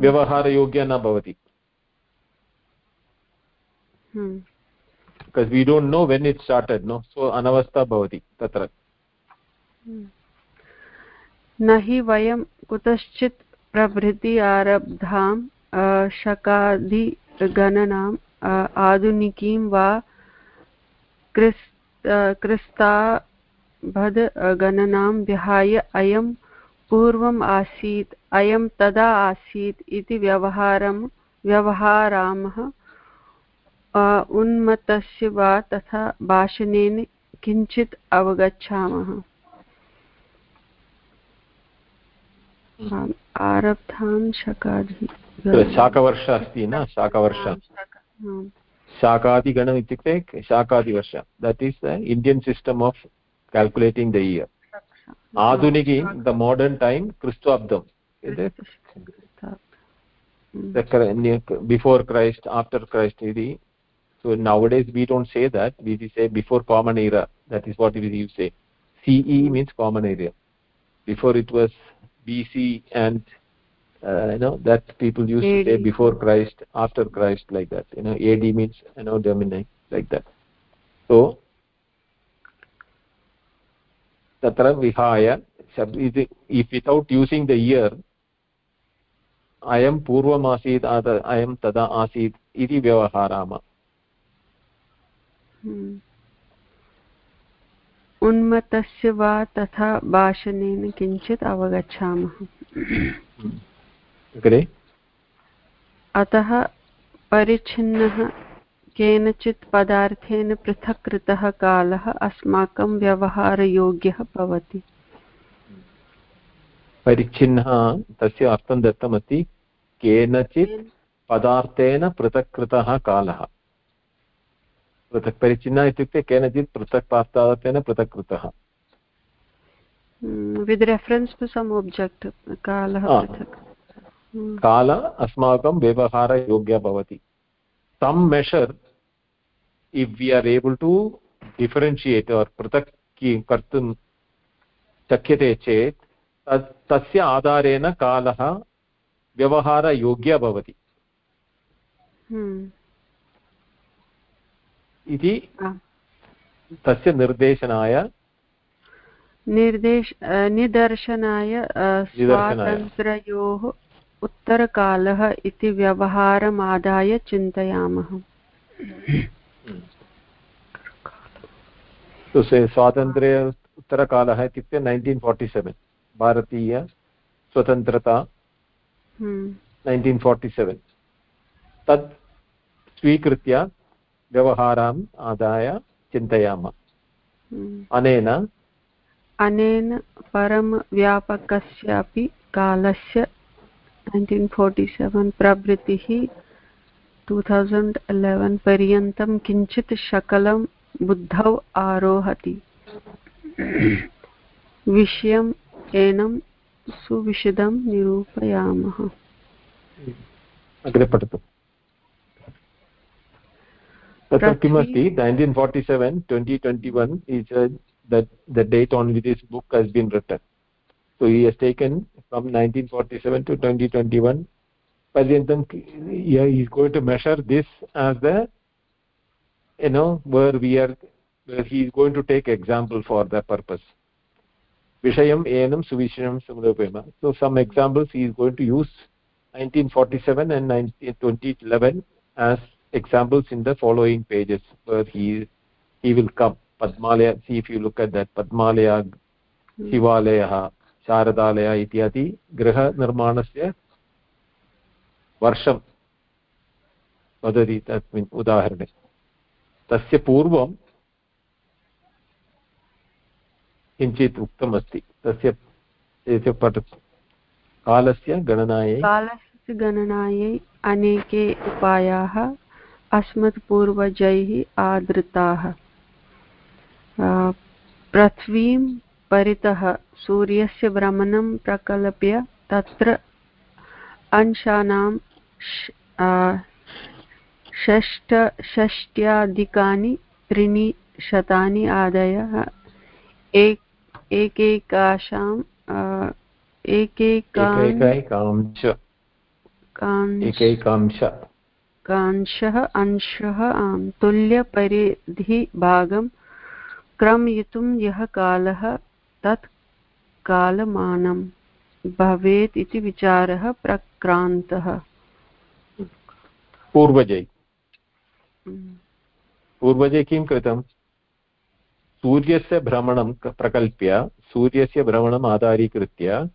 व्यवहारयोग्य न भवति। Because we don't know when it started no so अनवस्था भवति तत्र। न हि वयं कुतश्चित् प्रभृति आरब्धां शकादिगणनाम् आधुनिकीं वा क्रिस् क्रिस्ता भद गणनां विहाय अयं पूर्वम् आसीत् अयं तदा आसीत् इति व्यवहारं व्यवहारामः उन्मत्तस्य वा तथा भाषणेन किञ्चित् अवगच्छामः। आरब्धां शकादि शाकवर्ष अस्ति न? शाकवर्ष। शाकादिगणम् इत्युक्ते शाकादिवर्ष। That is the Indian system of calculating the year. Aduniki the modern time kristabdam is it? The before christ after christ idi. So nowadays we don't say that. We say before common era. That is what we say. Ce means common era before it was bc and uh, you know that people used AD. to say before christ after christ like that. You know ad means you know domini like that. So तत्र विहाय। If without using the ear अयं पूर्वमासीत् आद अयं तदा आसीत् इति व्यवहराम। हम्म। उन्मतस्य वा तथा भाषणेन किञ्चित् अवगच्छामः। हम्म। अतः परिच्छिन्नः केनचित् पदार्थेन पृथक् कृतः कालः अस्माकं व्यवहारयोग्यः भवति। परिच्छिन्नः तस्य अर्थं दत्तमस्ति केनचित् पदार्थेन पृथक् कृतः कालः। पृथक् परिच्छिन्नः इत्युक्ते केनचित् पृथक् पदार्थेन पृथक् कृतः with reference to some object कालः काल अस्माकं व्यवहारयोग्यः भवति। Some measure if we are able to differentiate or पृथक् कर्तुं शक्यते चेत् तत् तस्य आधारेण कालः व्यवहारयोग्यः भवति इति तस्य निर्देशनाय निर्देश निदर्शनाय स्वातन्त्र्ययोः उत्तरकालः इति व्यवहारमादाय चिन्तयामः स्वातन्त्र्य उत्तरकालः इत्युक्ते नैन्टीन् फार्टि सेवेन्। भारतीयस्वतन्त्रता नैन्टीन् फार्टि सेवेन्। तत् स्वीकृत्य व्यवहारम् आदाय चिन्तयामः। अनेन? अनेन परमव्यापकस्यापि कालस्य नैन्टीन् फोर्टि सेवेन् प्रभृतिः टु एलेवेन् पर्यन्तं किञ्चित् शकलं बुद्धौ आरोहति। विषयम् एनं सुविशदं निरूपयामः। अग्रे पठतु। तत्र किमस्ति? Nineteen forty seven twenty twenty one is the date on which this book has been written. So he has taken from 1947 to 2021 Paryantam, yeah, he's going to measure this as the you know where we are where he is going to take example for that purpose vishayam enam suvishayam samudapema so some examples he is going to use 1947 and 19, 2011 as examples in the following pages where he he will come padmalaya see if you look at that padmalaya शिवालयः शारदालय इत्यादि गृहनिर्माणस्य वर्षं वदति तस्मिन् उदाहरणे। तस्य पूर्वं किञ्चित् उक्तमस्ति। तस्य पठतु कालस्य गणनायै कालस्य गणनायै अनेके उपायाः, अस्मत्पूर्वजैः आदृताः। पृथ्वीं परितः सूर्यस्य भ्रमणं प्रकल्प्य तत्र अंशानां षष्ट षष्ट्याधिकानि त्रीणि शतानि आदयः। एक एकैकाशाम् एकैकांशः अंशः आम्। तुल्यपरिधिभागं क्रमयितुं यः कालः तत् कालमानं। भवेत् इति विचारः प्रक्रान्तः। पूर्वजै। पूर्वजे किं कृतं? सूर्यस्य भ्रमणं प्रकल्प्य सूर्यस्य भ्रमणम् आधारीकृत्य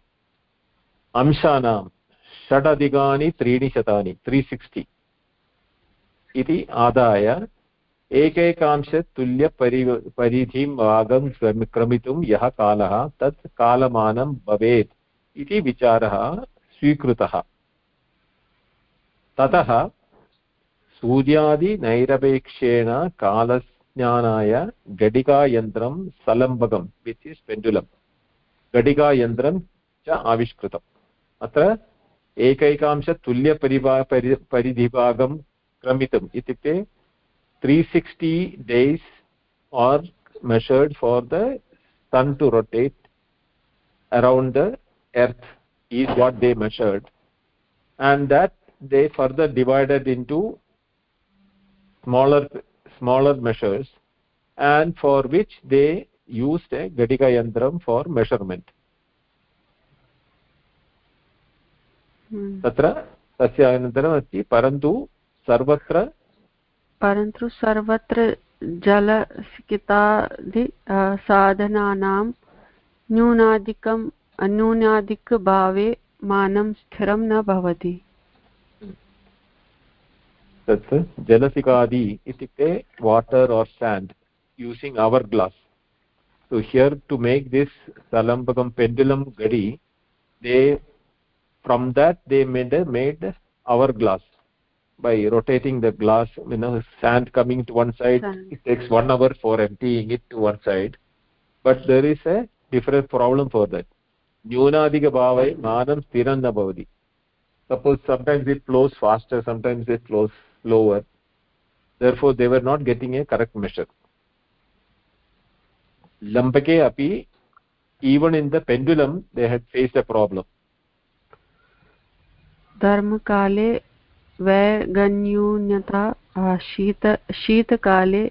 अंशानां षडधिकानि त्रीणि शतानि त्री सिक्स्टि इति आदाय एकैकांशतुल्यपरि परिधिं भागं क्रमितुं यः कालः तत् कालमानं भवेत् इति विचारः स्वीकृतः। ततः सूर्यादिनैरपेक्षेण कालज्ञानाय घटिकायन्त्रं सलम्बकं विच् इस् पेण्डुलं घटिकायन्त्रं च आविष्कृतम् अत्र एकैकांशतुल्यपरिभा परि परिधिभागं क्रमितम् इत्युक्ते 360 days are measured for the sun to rotate around the earth is what they measured and that they further divided into smaller smaller measures and for which they used a gadika yantram for measurement तत्र तस्य अनन्तरम् अस्ति परन्तु सर्वत्र परन्तु सर्वत्र जलसिकितादि साधनानां न्यूनाधिकं न्यूनाधिकभावे मानं स्थिरं न भवति तत् जलसिकादि इत्युक्ते water or sand using our glass so here to make this salambagam pendulum gadi they from that they made a, made hourglass by rotating the glass you know sand coming to one side sand. it takes one hour for emptying it to one side but there is a different problem for that न्यूनाधिकभावे मानं स्थिरं न भवति suppose sometimes it flows faster sometimes it flows slower therefore they were not getting a correct measure लम्बके अपि even in the pendulum they had faced a problem धर्मकाले शीत शीतकाले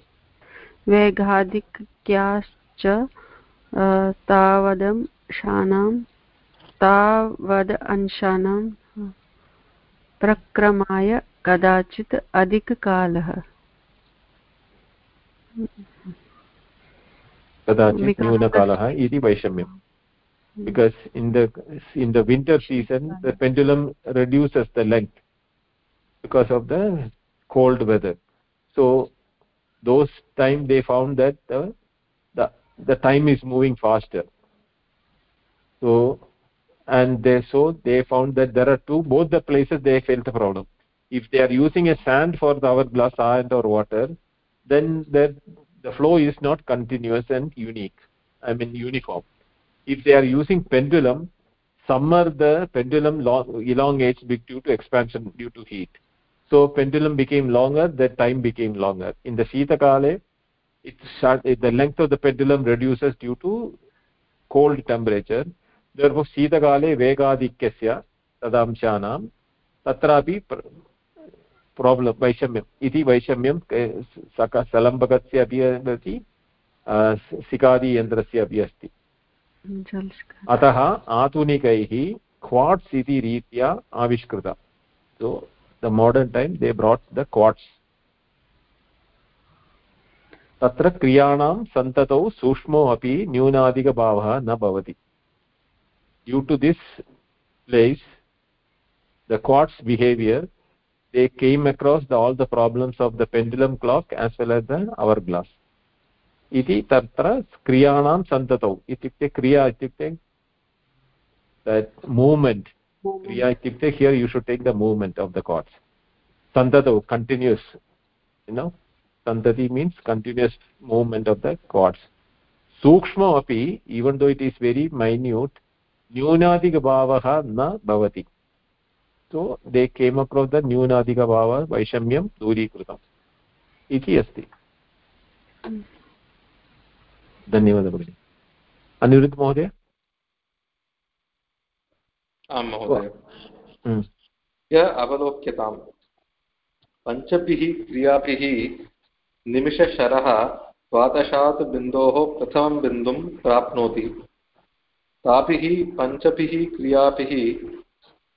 वेगाधिक्याश्च तावदंशानां तावद् अंशानां प्रक्रमाय कदाचित् अधिककालः कदाचित् न्यूनकालः इति वैषम्यम् because in the in the winter season the pendulum reduces the length because of the cold weather so those time they found that the the, the time is moving faster so and they so they found that there are two both the places they felt the problem if they are using a sand for the hourglass sand or water then the the flow is not continuous and unique i mean uniform if they are using pendulum summer the pendulum elongates due to expansion due to heat so pendulum became longer the time became longer in the shita kale it the length of the pendulum reduces due to cold temperature therefore shita kale vegadikasya tadamshanam तत्रापि problem वैषम्यम् इति वैषम्यं सलम्बकस्य अपि अस्ति सिकादियन्त्रस्य अपि अस्ति अतः आधुनिकैः quartz इति रीत्या आविष्कृत so the modern time they brought the quartz तत्र क्रियाणां सन्ततौ सूक्ष्मो अपि न्यूनाधिकभावः न भवति due to this place the quartz behavior they came across the, all the problems of the pendulum clock as well as the hourglass. इति तत्र क्रियाणां सन्ततौ। इत्युक्ते क्रिया इत्युक्ते मूव्मेण्ट् क्रिया इत्युक्ते here you should take the movement of the cards सन्ततौ continuous you know सन्तति means continuous movement of the cards सूक्ष्मो अपि even though it is very minute न्यूनाधिकभावः न भवति। So they came across the न्यूनाधिकभाव वैषम्यं दूरीकृतम्। इति अस्ति। धन्यवादः भगिनि। अनिरुद्ध महोदय? आं महोदय। हम्म। अवलोक्यताम्। पञ्चभिः क्रियाभिः निमिषशरः द्वादशात् बिन्दोः प्रथमं बिन्दुं प्राप्नोति। ताभिः पञ्चभिः क्रियाभिः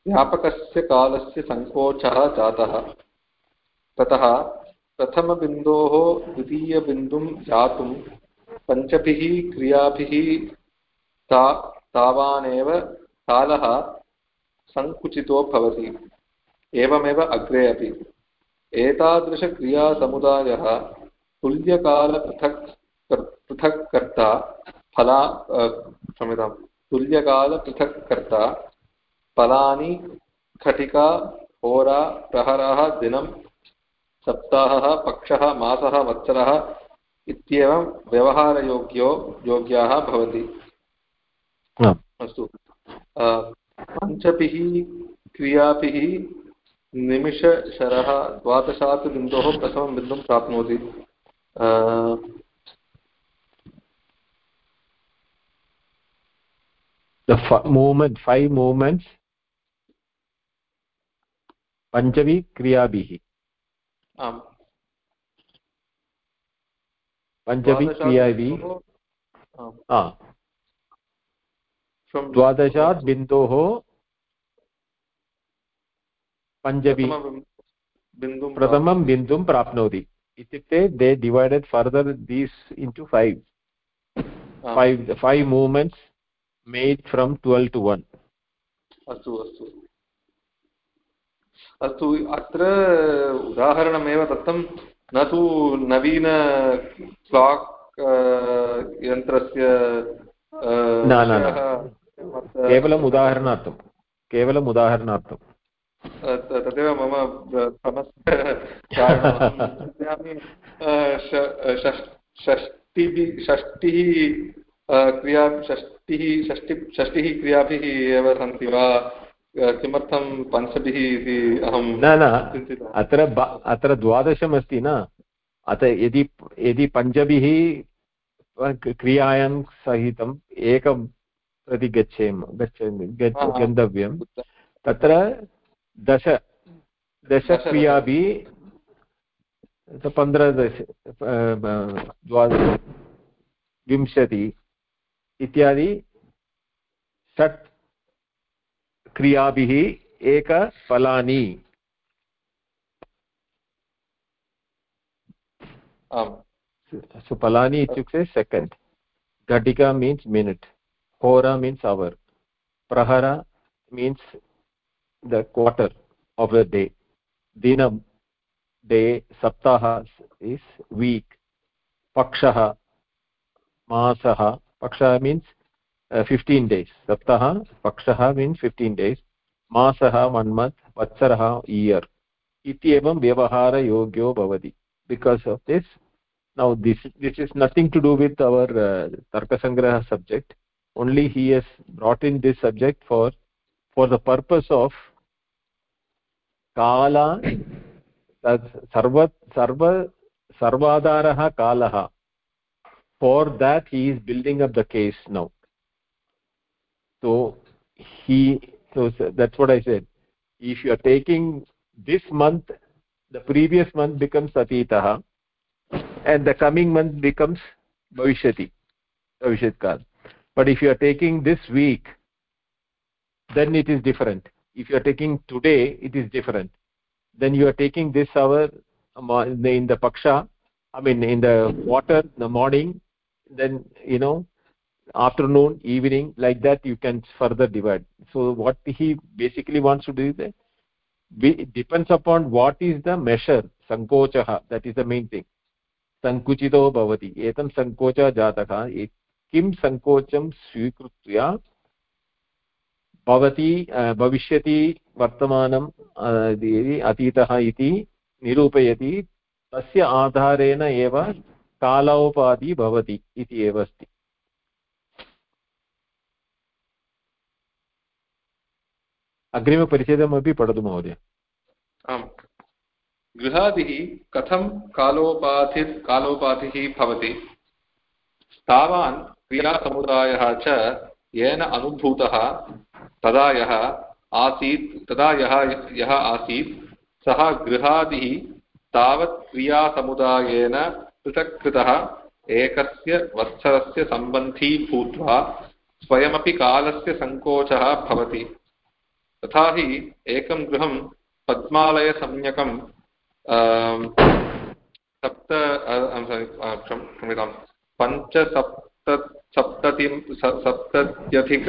व्यापकस्य कालस्य सङ्कोचः जातः। ततः प्रथमबिन्दोः द्वितीयबिन्दुं जातुं पञ्चभिः क्रियाभिः ता, तावानेव कालः सङ्कुचितो भवति। एवमेव अग्रे अपि। एतादृशक्रियासमुदायः तुल्यकालपृथक् पृथक्कर्ता फला क्षम्यतां तुल्यकालपृथक्कर्ता फलानि घटिका होरा प्रहरः दिनं सप्ताहः पक्षः मासः वत्सरः इत्येवं व्यवहारयोग्यो योग्याः भवति। अस्तु। पञ्चभिः क्रियाभिः निमिषशरः द्वादशात् बिन्दोः प्रथमं बिन्दुं प्राप्नोति। the movement five movements panchavi kriyabihi आम्। पञ्चविक्रियाभिः द्वादशात् बिन्दोः पञ्चवि। प्रथमं बिन्दुं प्राप्नोति। इत्युक्ते they divided further these into five five five moments made from twelve to one अस्तु अस्तु। अस्तु अत्र उदाहरणमेव दत्तं न तु नवीन क्लाक् यन्त्रस्य न न न. केवलम् उदाहरणार्थं केवलम् उदाहरणार्थं. तदेव मम समस्या [laughs] षष्टिः षष्टिः क्रिया षष्टिः षष्टि षष्टिः क्रियाभिः एव सन्ति वा? किमर्थं पञ्चभिः इति अहं न न अत्र अत्र द्वादशमस्ति न। अतः यदि यदि पञ्चभिः क्रियायां सहितम् एकं प्रति गच्छेम गच्छ गन्तव्यं तत्र दश दशक्रियाभिः पन्द्रदश द्वादश विंशति इत्यादि षट् क्रियाभिः एकफलानि फलानि। इत्युक्ते सेकेण्ड् घटिका मीन्स् मिनिट् होरा मीन्स् अवर् प्रहर means the quarter of the day दिनं डे सप्ताह इस् वीक् पक्षः मासः। पक्षः मीन्स् फिफ्टीन् डेस् सप्ताह, पक्षः मीन्स् फिफ्टीन् डेस् मासः मन्मत् वत्सरः इयर् इत्येवं व्यवहारयोग्यो भवति. Because of this now this this is nothing to do with our Tarkasangraha subject only he has brought in this subject for for the purpose of काला सर्व सर्व सर्वाधारः कालः for that he is building up the case now so he so that's what i said. If you are taking this month the previous month becomes atitah and the coming month becomes bhavishyati bhavishyat but if you are taking this week then it is different. If you are taking today it is different. Then you are taking this hour in the paksha i mean in the water in the morning then you know afternoon evening like that you can further divide so what he basically wants to do is that it depends upon what is the measure sankochah that is the main thing सङ्कुचितो भवति एतं सङ्कोचः जातः किं सङ्कोचं स्वीकृत्य भवति भविष्यति वर्तमानम् अतीतः इति निरूपयति तस्य आधारेण एव कालोपाधि भवति इति एव अस्ति अग्रिमपरिच्छेदमपि पठतु महोदय। आम्। गृहादिः कथं कालोपाधि कालोपाधिः भवति? तावान् क्रियासमुदायः च येन अनुभूतः तदा यः आसीत् तदा यः यः आसीत्, सः गृहादिः तावत् क्रियासमुदायेन पृथक् कृतः एकस्य वत्सरस्य सम्बन्धी भूत्वा स्वयमपि कालस्य सङ्कोचः भवति। तथा हि एकं गृहं पद्मालयसंज्ञकं सप्त क्षम्यतां पञ्चसप्त सप्ततिं सप्तत्यधिक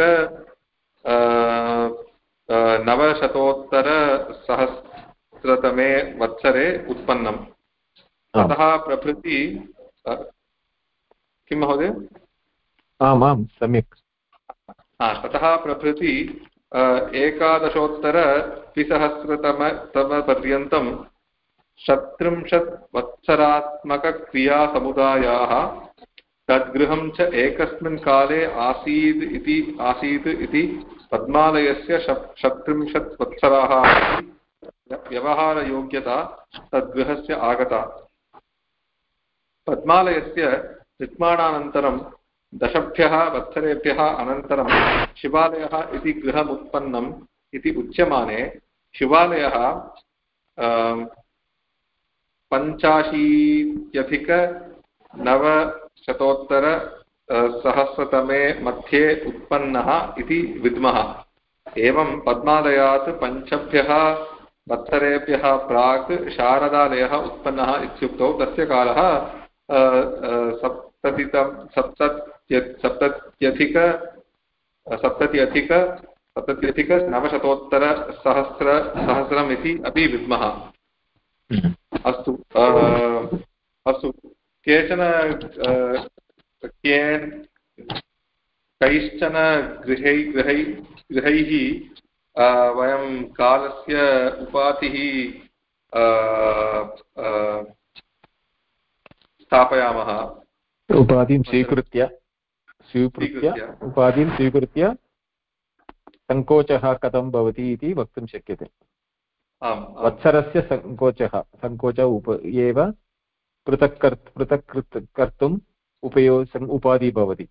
नवशतोत्तरसहस्रतमे वत्सरे उत्पन्नम्। ततः प्रभृति किं महोदय? आम् सम्यक्। ततः प्रभृति एकादशोत्तरद्विसहस्रतमतमपर्यन्तं षत्रिंशत् वत्सरात्मकक्रियासमुदायाः तद्गृहं च एकस्मिन् काले आसीत् इति आसीत् इति पद्मालयस्य षट्त्रिंशत् वत्सराः व्यवहारयोग्यता तद्गृहस्य आगता। पद्मालयस्य निर्माणानन्तरं दशभ्यः, वत्सरेभ्यः, अनन्तरं शिवालयः इति गृहमुत्पन्नम् इति उच्यमाने शिवालयः पञ्चाशीत्यधिकनवशतोत्तर सहस्रतमे मध्ये उत्पन्नः इति विद्मः। एवं पद्मालयात् पञ्चभ्यः, वत्सरेभ्यः प्राक् शारदालयः उत्पन्नः इत्युक्तौ तस्य कालः सप्ततितं सप्तत्य सप्तत्यधिक सप्तति अधिक सप्तत्यधिकनवशतोत्तरसहस्र सहस्रम् इति अपि विद्मः। अस्तु अस्तु। केचन केन्, कैश्चन गृहै गृहै, गृहैः वयं कालस्य उपाधिः स्थापयामः। उपाधिं स्वीकृत्य। स्वीकृत्य उपाधिं स्वीकृत्य सङ्कोचः कथं भवति इति वक्तुं शक्यते। वत्सरस्य सङ्कोचः सङ्कोच उप एव पृथक् कर् पृथक् कृत् कर्तुम् उपयो उपाधिः भवति।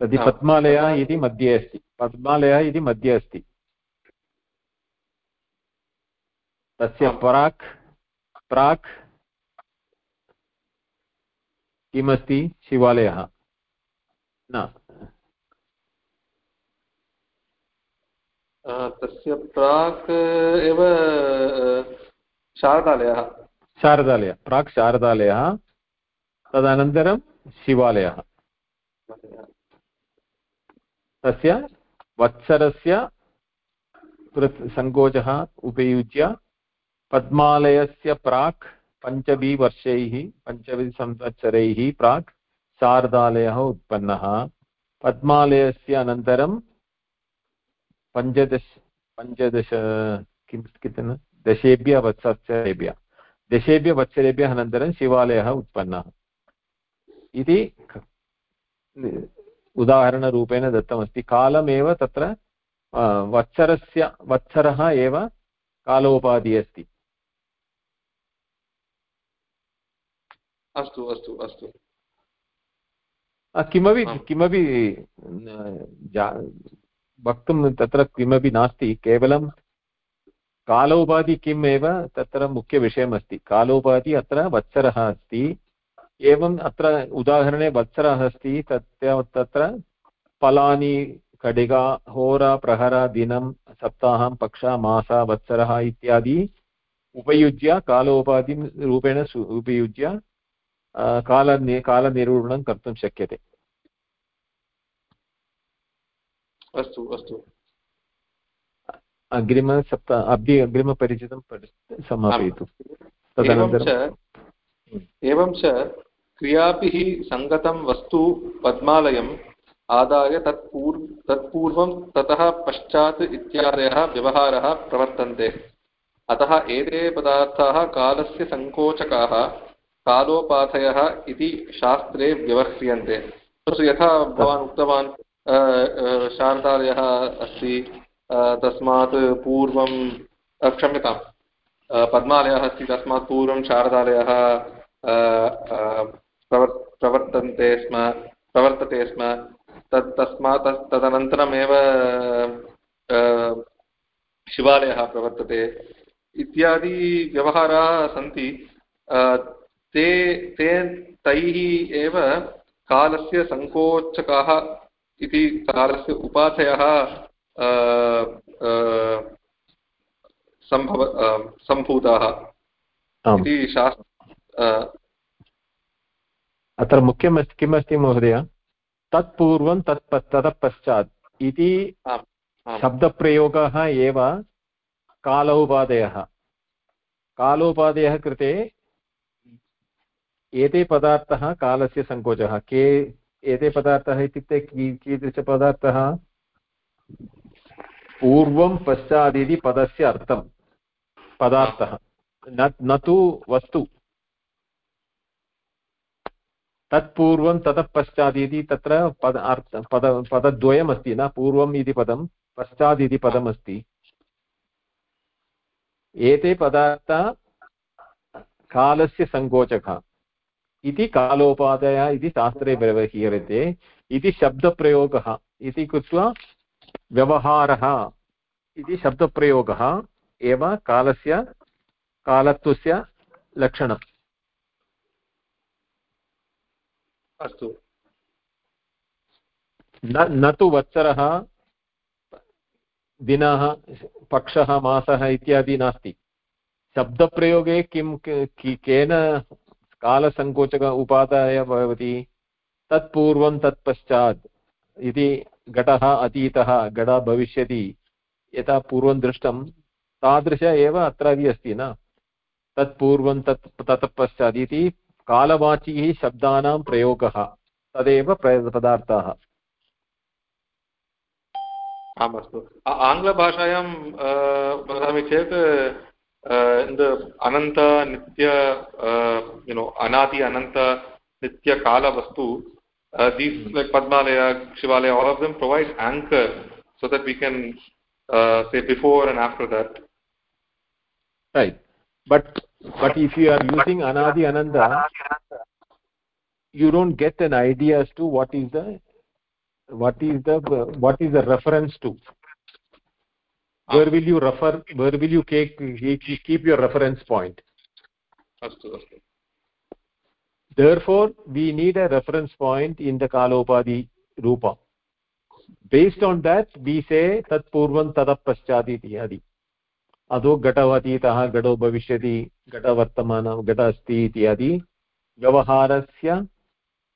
तर्हि पद्मालयः इति मध्ये अस्ति। पद्मालयः इति मध्ये अस्ति। तस्य प्राक् प्राक् किमस्ति शिवालयः? न। तस्य प्राक् एव शारदालयः। शारदालयः। प्राक् शारदालयः। तदनन्तरं शिवालयः। तस्य वत्सरस्य सङ्कोचः उपयुज्य पद्मालयस्य प्राक् पञ्चभिवर्षैः पञ्चभिसंवत्सरैः प्राक् शारदालयः उत्पन्नः। पद्मालयस्य अनन्तरं पञ्चदश पञ्चदश किं किं दशेभ्यः वत्सरेभ्यः दशेभ्यः वत्सरेभ्यः अनन्तरं शिवालयः उत्पन्नः। इति उदाहरणरूपेण दत्तमस्ति। कालमेव तत्र वत्सरस्य, वत्सरः एव कालोपाधिः अस्ति। अस्तु अस्तु अस्तु। किमपि किमपि वक्तुं तत्र किमपि नास्ति केवलं कालोपाधि किम् एव तत्र मुख्यविषयमस्ति। कालोपाधि अत्र वत्सरः अस्ति एवम् अत्र उदाहरणे वत्सरः अस्ति तत् तत्र फलानि खडिगा होरा प्रहर दिनं सप्ताहं पक्ष मास वत्सरः इत्यादि उपयुज्य कालोपाधिं रूपेण उपयुज्य काल कालनिरूपणं कर्तुं शक्यते अस्तु अस्तु अग्रिमसप्त अग्रि अग्रिमपरिचितं समापयतु तदनन्तरम् एवं च क्रियाभिः सङ्गतं वस्तु पद्मालयम् आदाय तत्पूर् तत्पूर्वं ततः पश्चात् इत्यादयः व्यवहारः प्रवर्तन्ते अतः एते पदार्थाः कालस्य सङ्कोचकाः कालोपाधयः इति शास्त्रे व्यवह्रियन्ते। यथा भवान् उक्तवान् शारदालयः अस्ति तस्मात् पूर्वं क्षम्यतां पद्मालयः अस्ति, तस्मात् पूर्वं शारदालयः प्रवर्, प्रवर्तन्ते स्म, प्रवर्तते स्म। तत् तस्मात् तदनन्तरमेव शिवालयः प्रवर्तते। इत्यादि व्यवहाराः सन्ति। ते ते तैः एव कालस्य सङ्कोचकाः इति कालस्य उपाधयः सम्भव सम्भूताः। इति शास्त्र अत्र मुख्यमस्ति किमस्ति महोदय? तत्पूर्वं तत् ततः पश्चात् इति शब्दप्रयोगः एव कालोपादयः कालोपादयः कृते एते पदार्थः कालस्य सङ्कोचः के एते पदार्थः इत्युक्ते कीदृशपदार्थः पूर्वं पश्चादिति पदस्य अर्थं। पदार्थः। न तु वस्तु। तत्पूर्वं ततः पश्चादिति तत्र पद अर्थ, पद, पदद्वयमस्ति न? पूर्वम् इति पदं पश्चात् इति पदमस्ति। एते पदार्था कालस्य सङ्कोचकः इति कालोपादयः इति शास्त्रे व्यवह्रियते इति शब्दप्रयोगः इति कृत्वा व्यवहारः इति शब्दप्रयोगः एव कालस्य कालत्वस्य लक्षणम्। अस्तु। न न तु वत्सरः दिनः पक्षः मासः इत्यादि नास्ति। शब्दप्रयोगे किं केन कालसङ्कोचक उपादाय भवति, तत्पूर्वं तत्पश्चात्। इति घटः अतीतः, घटः भविष्यति। यथा पूर्वं दृष्टं, तादृश एव अत्रापि अस्ति न? तत्पूर्वं तत् ततः पश्चात् इति कालवाचिः शब्दानां प्रयोगः, तदेव पदार्थाः। आम्, अस्तु। आङ्ग्लभाषायां वदामि चेत् uh, in the ananta nitya uh, you know anadi ananta nitya kala vastu uh, these mm-hmm. like padmalaya shivalaya all of them provide anchor so that we can uh, say before and after that right but but if you are using anadi ananda you don't get an idea as to what is the what is the what is the reference to where will you refer where will you keep keep your reference point astu astu therefore we need a reference point in the kalopadi rupa based on that we say tat purvam tadah paschat iti adi अधो घटवतीतः घटो भविष्यति घटवर्तमान घट अस्ति इत्यादि व्यवहारस्य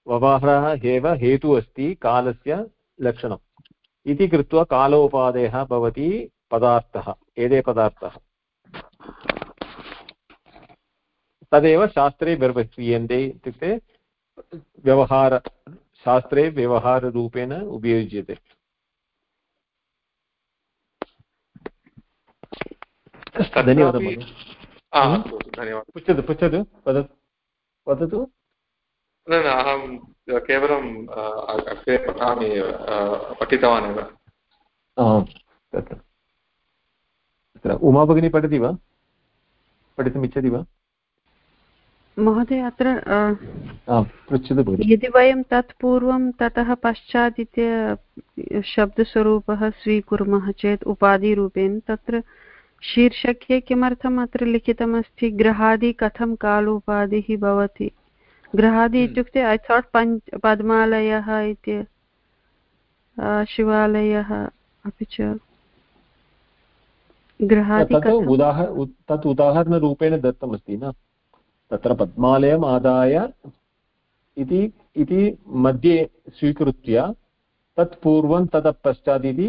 व्यवहारः एव हेतुः अस्ति कालस्य लक्षणम् इति कृत्वा कालोपादेयः भवति पदार्थः एते पदार्थः। तदेव शास्त्रे व्यवह्रियन्ते इत्युक्ते व्यवहार शास्त्रे व्यवहाररूपेण उपयुज्यते। धन्यवादः धन्यवादः। पृच्छतु पृच्छतु वदतु वदतु। न न अहं केवलं अग्रे पठामि पठितवान् एव। तत्र तत्र उमा भगिनी पठति वा? पठितुमिच्छति वा? महोदय अत्र पृच्छतु भगिनि। यदि वयं तत् पूर्वं ततः पश्चात् इति शब्दस्वरूपः स्वीकुर्मः चेत् उपाधिरूपेण तत्र शीर्षके किमर्थम् अत्र लिखितमस्ति गृहादि कथं कालोपाधिः भवति? गृहादि हम्म। इत्युक्ते ऐ थाट् पञ्च पद्मालयः इति शिवालयः अपि च तत् उदाहरणरूपेण दत्तमस्ति न। तत्र पद्मालयम् आदाय इति इति मध्ये स्वीकृत्य तत् पूर्वं ततः पश्चात् इति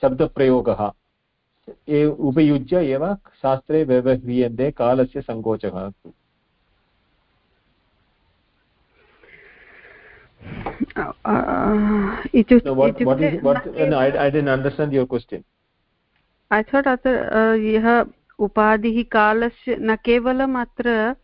शब्दप्रयोगः उपयुज्य एव शास्त्रे व्यवह्रियन्ते कालस्य सङ्कोचः। ऐ थाट् अत्र यः उपाधिः कालस्य न केवलम् अत्र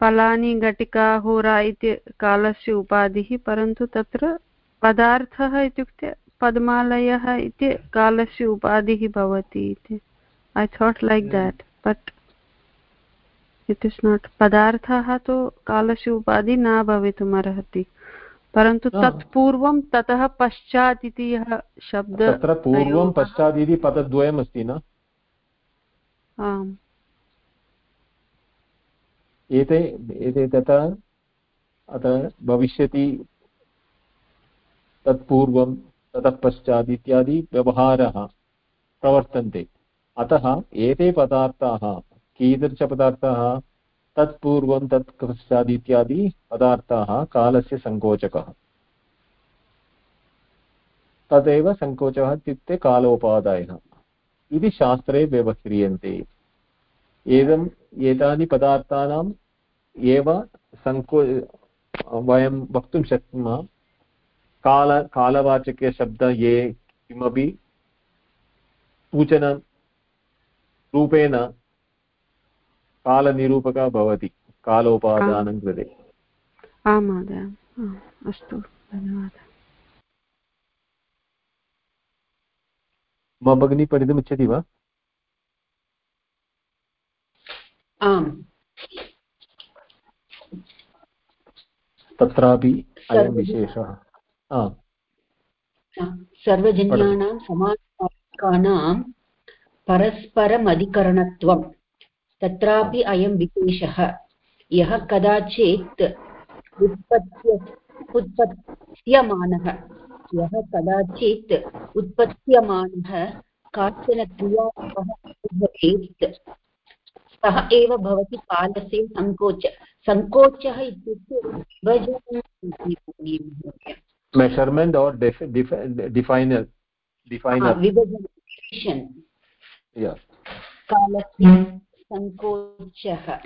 फलानि घटिका होरा इति कालस्य उपाधिः परन्तु तत्र पदार्थः इत्युक्ते पद्मालयः इति कालस्य उपाधिः भवति इति। I thought like that but it is not पदार्थः तु कालस्य उपाधिः न भवितुमर्हति। परन्तु तत् पूर्वं ततः पश्चात् इति यः शब्द तत्र पूर्वं पश्चात् इति पदद्वयमस्ति न? आम्। एते एते तथा अतः भविष्यति तत्पूर्वं ततः पश्चात् इत्यादि व्यवहारः प्रवर्तन्ते। अतः एते पदार्थाः कीदृशपदार्थाः तत्पूर्वं तत् पश्चात् इत्यादि पदार्थाः कालस्य सङ्कोचकः। तदेव सङ्कोचः इत्युक्ते कालोपादायः। इति शास्त्रे व्यवह्रियन्ते। एवम् एतानि पदार्थानाम् एव सङ्को, वयं वक्तुं शक्नुमः। काल कालवाचकशब्द ये किमपि सूचनरूपेण कालनिरूपकः भवति कालोपादानं कृते। आं महोदय अस्तु धन्यवादः। मम भगिनी पठितुमिच्छति वा? आम्। तत्रापि अयं विशेषः। सर्वजन्यानां समानार्थकानां परस्परमधिकरणत्वं तत्रापि अयं विशेषः। यः कदाचित् उत्पत्य उत्पत्स्यमानः यः कदाचित् उत्पत्स्यमानः काचन क्रियायाः भवेत् सः एव भवति कालस्य सङ्कोच। सङ्कोचः इत्युक्ते or def, def, definer definer. विभजन कालस्य सङ्कोचः।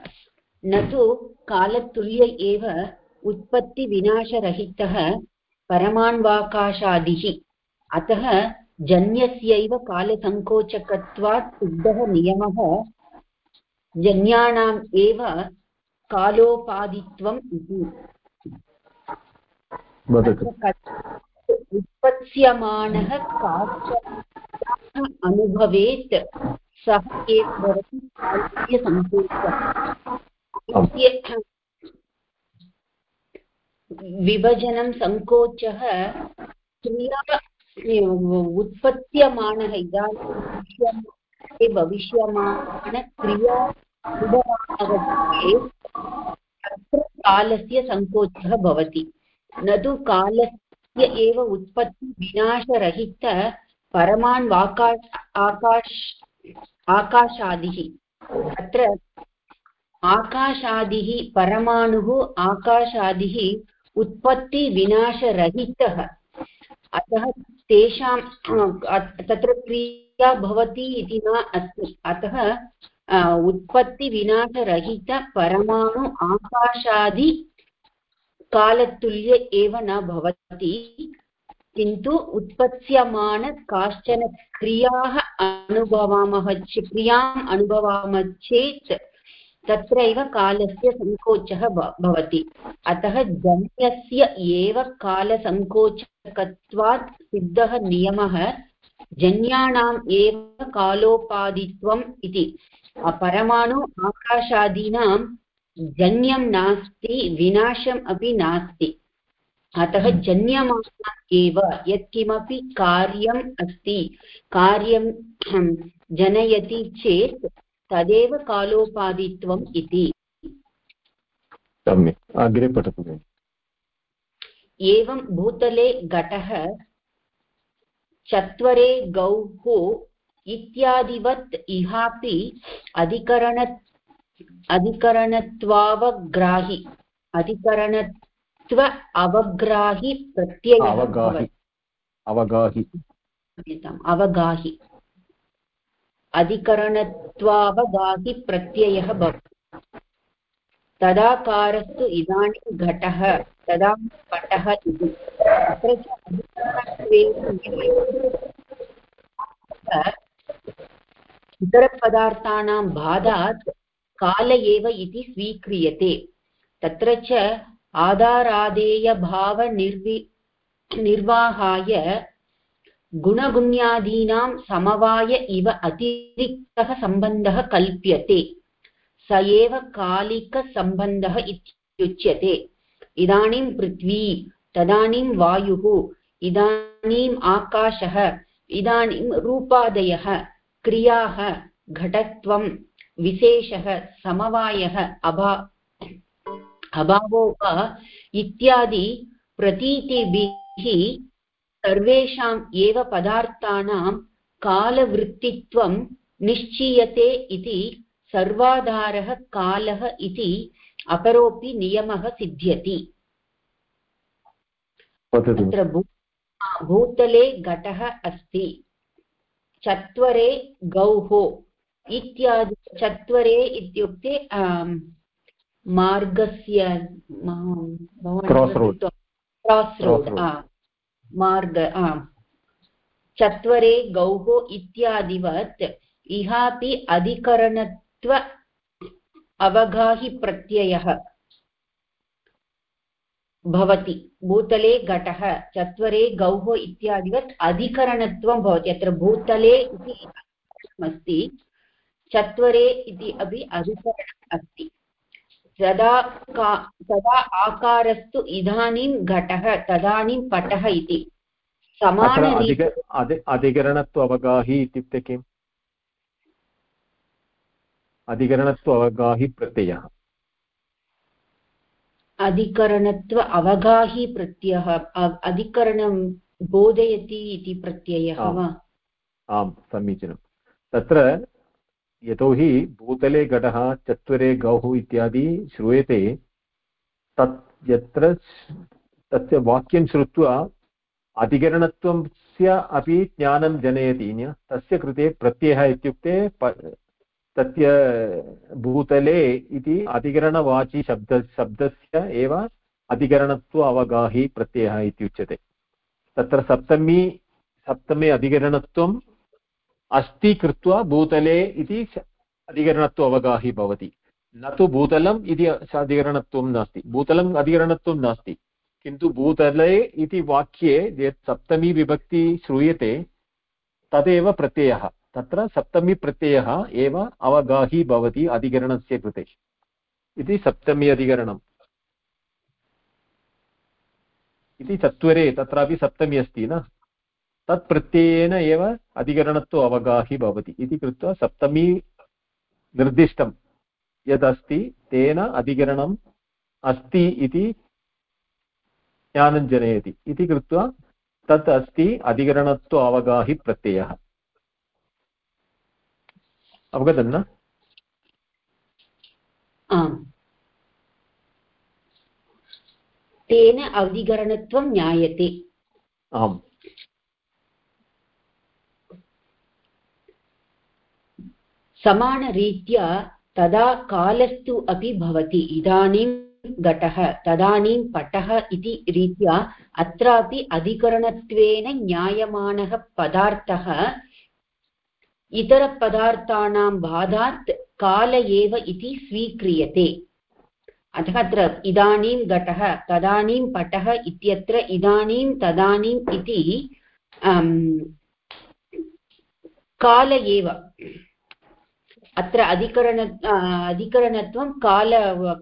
न तु कालतुल्य एव उत्पत्तिविनाशरहितः परमाण्वाकाशादिः। अतः जन्यस्यैव कालसङ्कोचकत्वात् सिद्धः नियमः। जन्यानाम् एव कालोपादित्वम् इति। वदतु। उत्पत्स्यमानः काचन अनुभवेत्। सः एव भवति कालस्य विभजनं सङ्कोचः क्रिया उत्पत्स्यमानः इदानीं भविष्यमाणक्रिया तत्र कालस्य सङ्कोचः भवति। न तु कालस्य एव उत्पत्तिविनाशरहित परमाण् आकाश आकाश आकाशादिः। अत्र आकाशादिः परमाणुः, आकाशादिः उत्पत्तिविनाशरहितः। अतः तेषां तत्र क्रिया भवति इति न अस्ति। अतः उत्पत्तिविनाशरहित परमाणु आकाशादि एव न भवति। किन्तु उत्पत्स्यमान काश्चन क्रियाः अनुभवामः क्रियाम् अनुभवामः चेत् तत्रैव कालस्य सङ्कोचः भवति। अतः जन्यस्य एव कालसङ्कोचकत्वात् सिद्धः नियमः जन्यानाम् एव कालोपादित्वम् इति। परमाणु आकाशादीनां जन्यं नास्ति, विनाशम् अपि नास्ति। अतः जन्यमाना एव यत्किमपि कार्यम् अस्ति। कार्यं जनयति चेत् तदेव कालोपादित्वम् इति। सम्यक्। अग्रे पठतु एवं भूतले घटः चत्वरे गौः इत्यादिवत् इहापि अधिकरण अधिकरणत्वावग्राहि अधिकरणत्व अवग्राहि प्रत्ययः अवगाहि। अवगाहि। अधिकरणत्वावगाहि प्रत्ययः भवति। तदाकारस्तु इदानीं घटः तदा पटः इति। तत्र इतरपदार्थानां बाधात् काल एव इति स्वीक्रियते। तत्र च आधारादेयभावनिर्वि निर्वाहाय गुणगुण्यादीनां समवाय इव अतिरिक्तः सम्बन्धः कल्प्यते। स एव कालिकसम्बन्धः इत्युच्यते। इदानीं पृथ्वी, तदानीं वायुः, इदानीम् आकाशः, इदानीं रूपादयः, क्रियाः, घटत्वं, विशेषः, समवायः, अभा अभावो वा इत्यादि प्रतीतिभिः सर्वेषाम् एव पदार्थानां कालवृत्तित्वं निश्चीयते इति सर्वाधारः कालः इति अपरोऽपि नियमः सिद्ध्यति। तत्र भूतले घटः अस्ति। चत्वरे गौः इत्यादि चत्वरे इत्युक्ते मार्गस्य क्रास् रोड् मार्ग चत्वरे गौः इत्यादिवत् इहापि अधिकरणत्व अवगाहिप्रत्ययः भवति. भूतले घटः चत्वरे गौः इत्यादिवत् अधिकरणत्वं भवति. अत्र भूतले इति अस्ति चत्वरे इति अपि अधिकरणम् अस्ति. तदा का तदा आकारस्तु इदानीं घटः तदानीं पटः इति। अधिकरणत्व अवगाहि इत्युक्ते किम्? अधिकरणत्व अवगाहि प्रत्ययः। अधिकरणत्व अवगाहि प्रत्ययः अधिकरणं बोधयति इति प्रत्ययः वा? आम् समीचीनं तत्र यतोहि भूतले घटः चत्वरे गौः इत्यादि श्रूयते। तत् यत्र तस्य वाक्यं श्रुत्वा अधिकरणत्वस्य अपि ज्ञानं जनयति। तस्य कृते प्रत्ययः इत्युक्ते तस्य भूतले इति अधिकरणवाची शब्द शब्दस्य एव अधिकरणत्व अवगाही प्रत्ययः इत्युच्यते। तत्र सप्तमी सप्तमे अधिकरणत्वम् अस्ति कृत्वा भूतले इति अधिकरणत्व अवगाही भवति। न तु भूतलम् इति अधिकरणत्वं नास्ति। भूतलम् अधिकरणत्वं नास्ति। किन्तु भूतले इति वाक्ये यत् सप्तमी विभक्ति श्रूयते, तदेव प्रत्ययः। तत्र सप्तमी प्रत्ययः एव अवगाही भवति अधिकरणस्य कृते। इति सप्तमी अधिकरणम्। इति चत्वरे, तत्रापि सप्तमी अस्ति न? तत् प्रत्ययेन एव अधिकरणत्व अवगाही भवति इति कृत्वा सप्तमी निर्दिष्टं यदस्ति तेन अधिकरणम् अस्ति इति ज्ञानं जनयति इति कृत्वा तत् अस्ति अधिकरणत्व अवगाहि प्रत्ययः। अवगतं न? तेन अधिकरणत्वं ज्ञायते। आम्। समानरीत्या तदा कालस्तु अपि भवति। इदानीं घटः तदानीं पटः इति रीत्या अत्रापि अधिकरणत्वेन ज्ञायमानः पदार्थः, इतरपदार्थानां बाधात् काल एव इति स्वीक्रियते। अतः अत्र इदानीं घटः तदानीं पटः इत्यत्र इदानीं तदानीम् इति काल एव। अत्र अधिकरण अधिकरणत्वं काल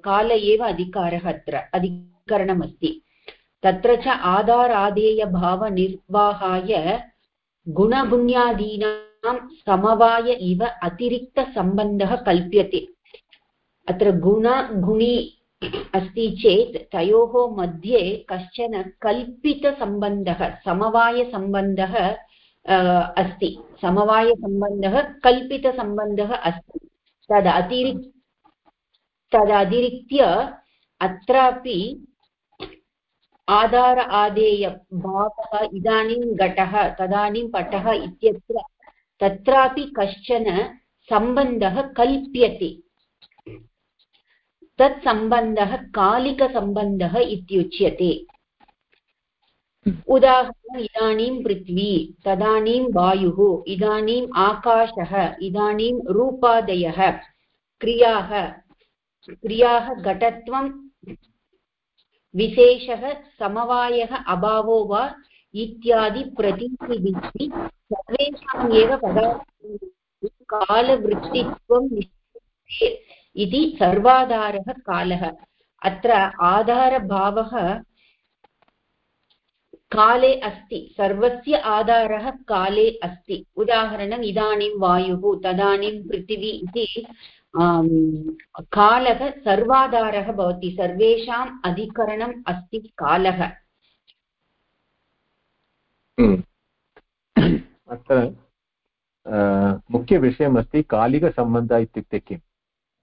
काल एव अधिकारः अत्र, अधिकरणमस्ति। तत्र च आधाराधेयभावनिर्वाहाय गुणगुण्यादीनां समवाय इव अतिरिक्तसम्बन्धः कल्प्यते। अत्र गुणगुणी अस्ति चेत् तयोः मध्ये कश्चन कल्पितसम्बन्धः, समवायसम्बन्धः अस्ति। समवायसम्बन्धः कल्पितसम्बन्धः अस्ति। तद् अतिरिक् तदतिरिक्त्य अत्रापि आधार आदेयभावः इदानीं घटः, तदानीं पटः इत्यत्र तत्रापि कश्चन सम्बन्धः कल्प्यते। तत् सम्बन्धः कालिकसम्बन्धः इत्युच्यते। उदाहरणम्, इदानीं पृथ्वी, तदानीं वायुः इदानीम् आकाशः, इदानीं रूपादयः, क्रियाः क्रियाः घटत्वं, विशेषः समवायः, अभावो वा, इत्यादि प्रतीतिभिः सर्वेषाम् एव पदार्थाः कालवृत्तित्वं इति सर्वाधारः कालः। अत्र आधारभावः काले अस्ति सर्वस्य आधारः काले अस्ति। उदाहरणम् इदानीं वायुः तदानीं पृथिवी इति कालः सर्वाधारः भवति सर्वेषाम् अधिकरणम् अस्ति कालः। [coughs] अत्र मुख्यविषयमस्ति कालिकसम्बन्धः इत्युक्ते किम्?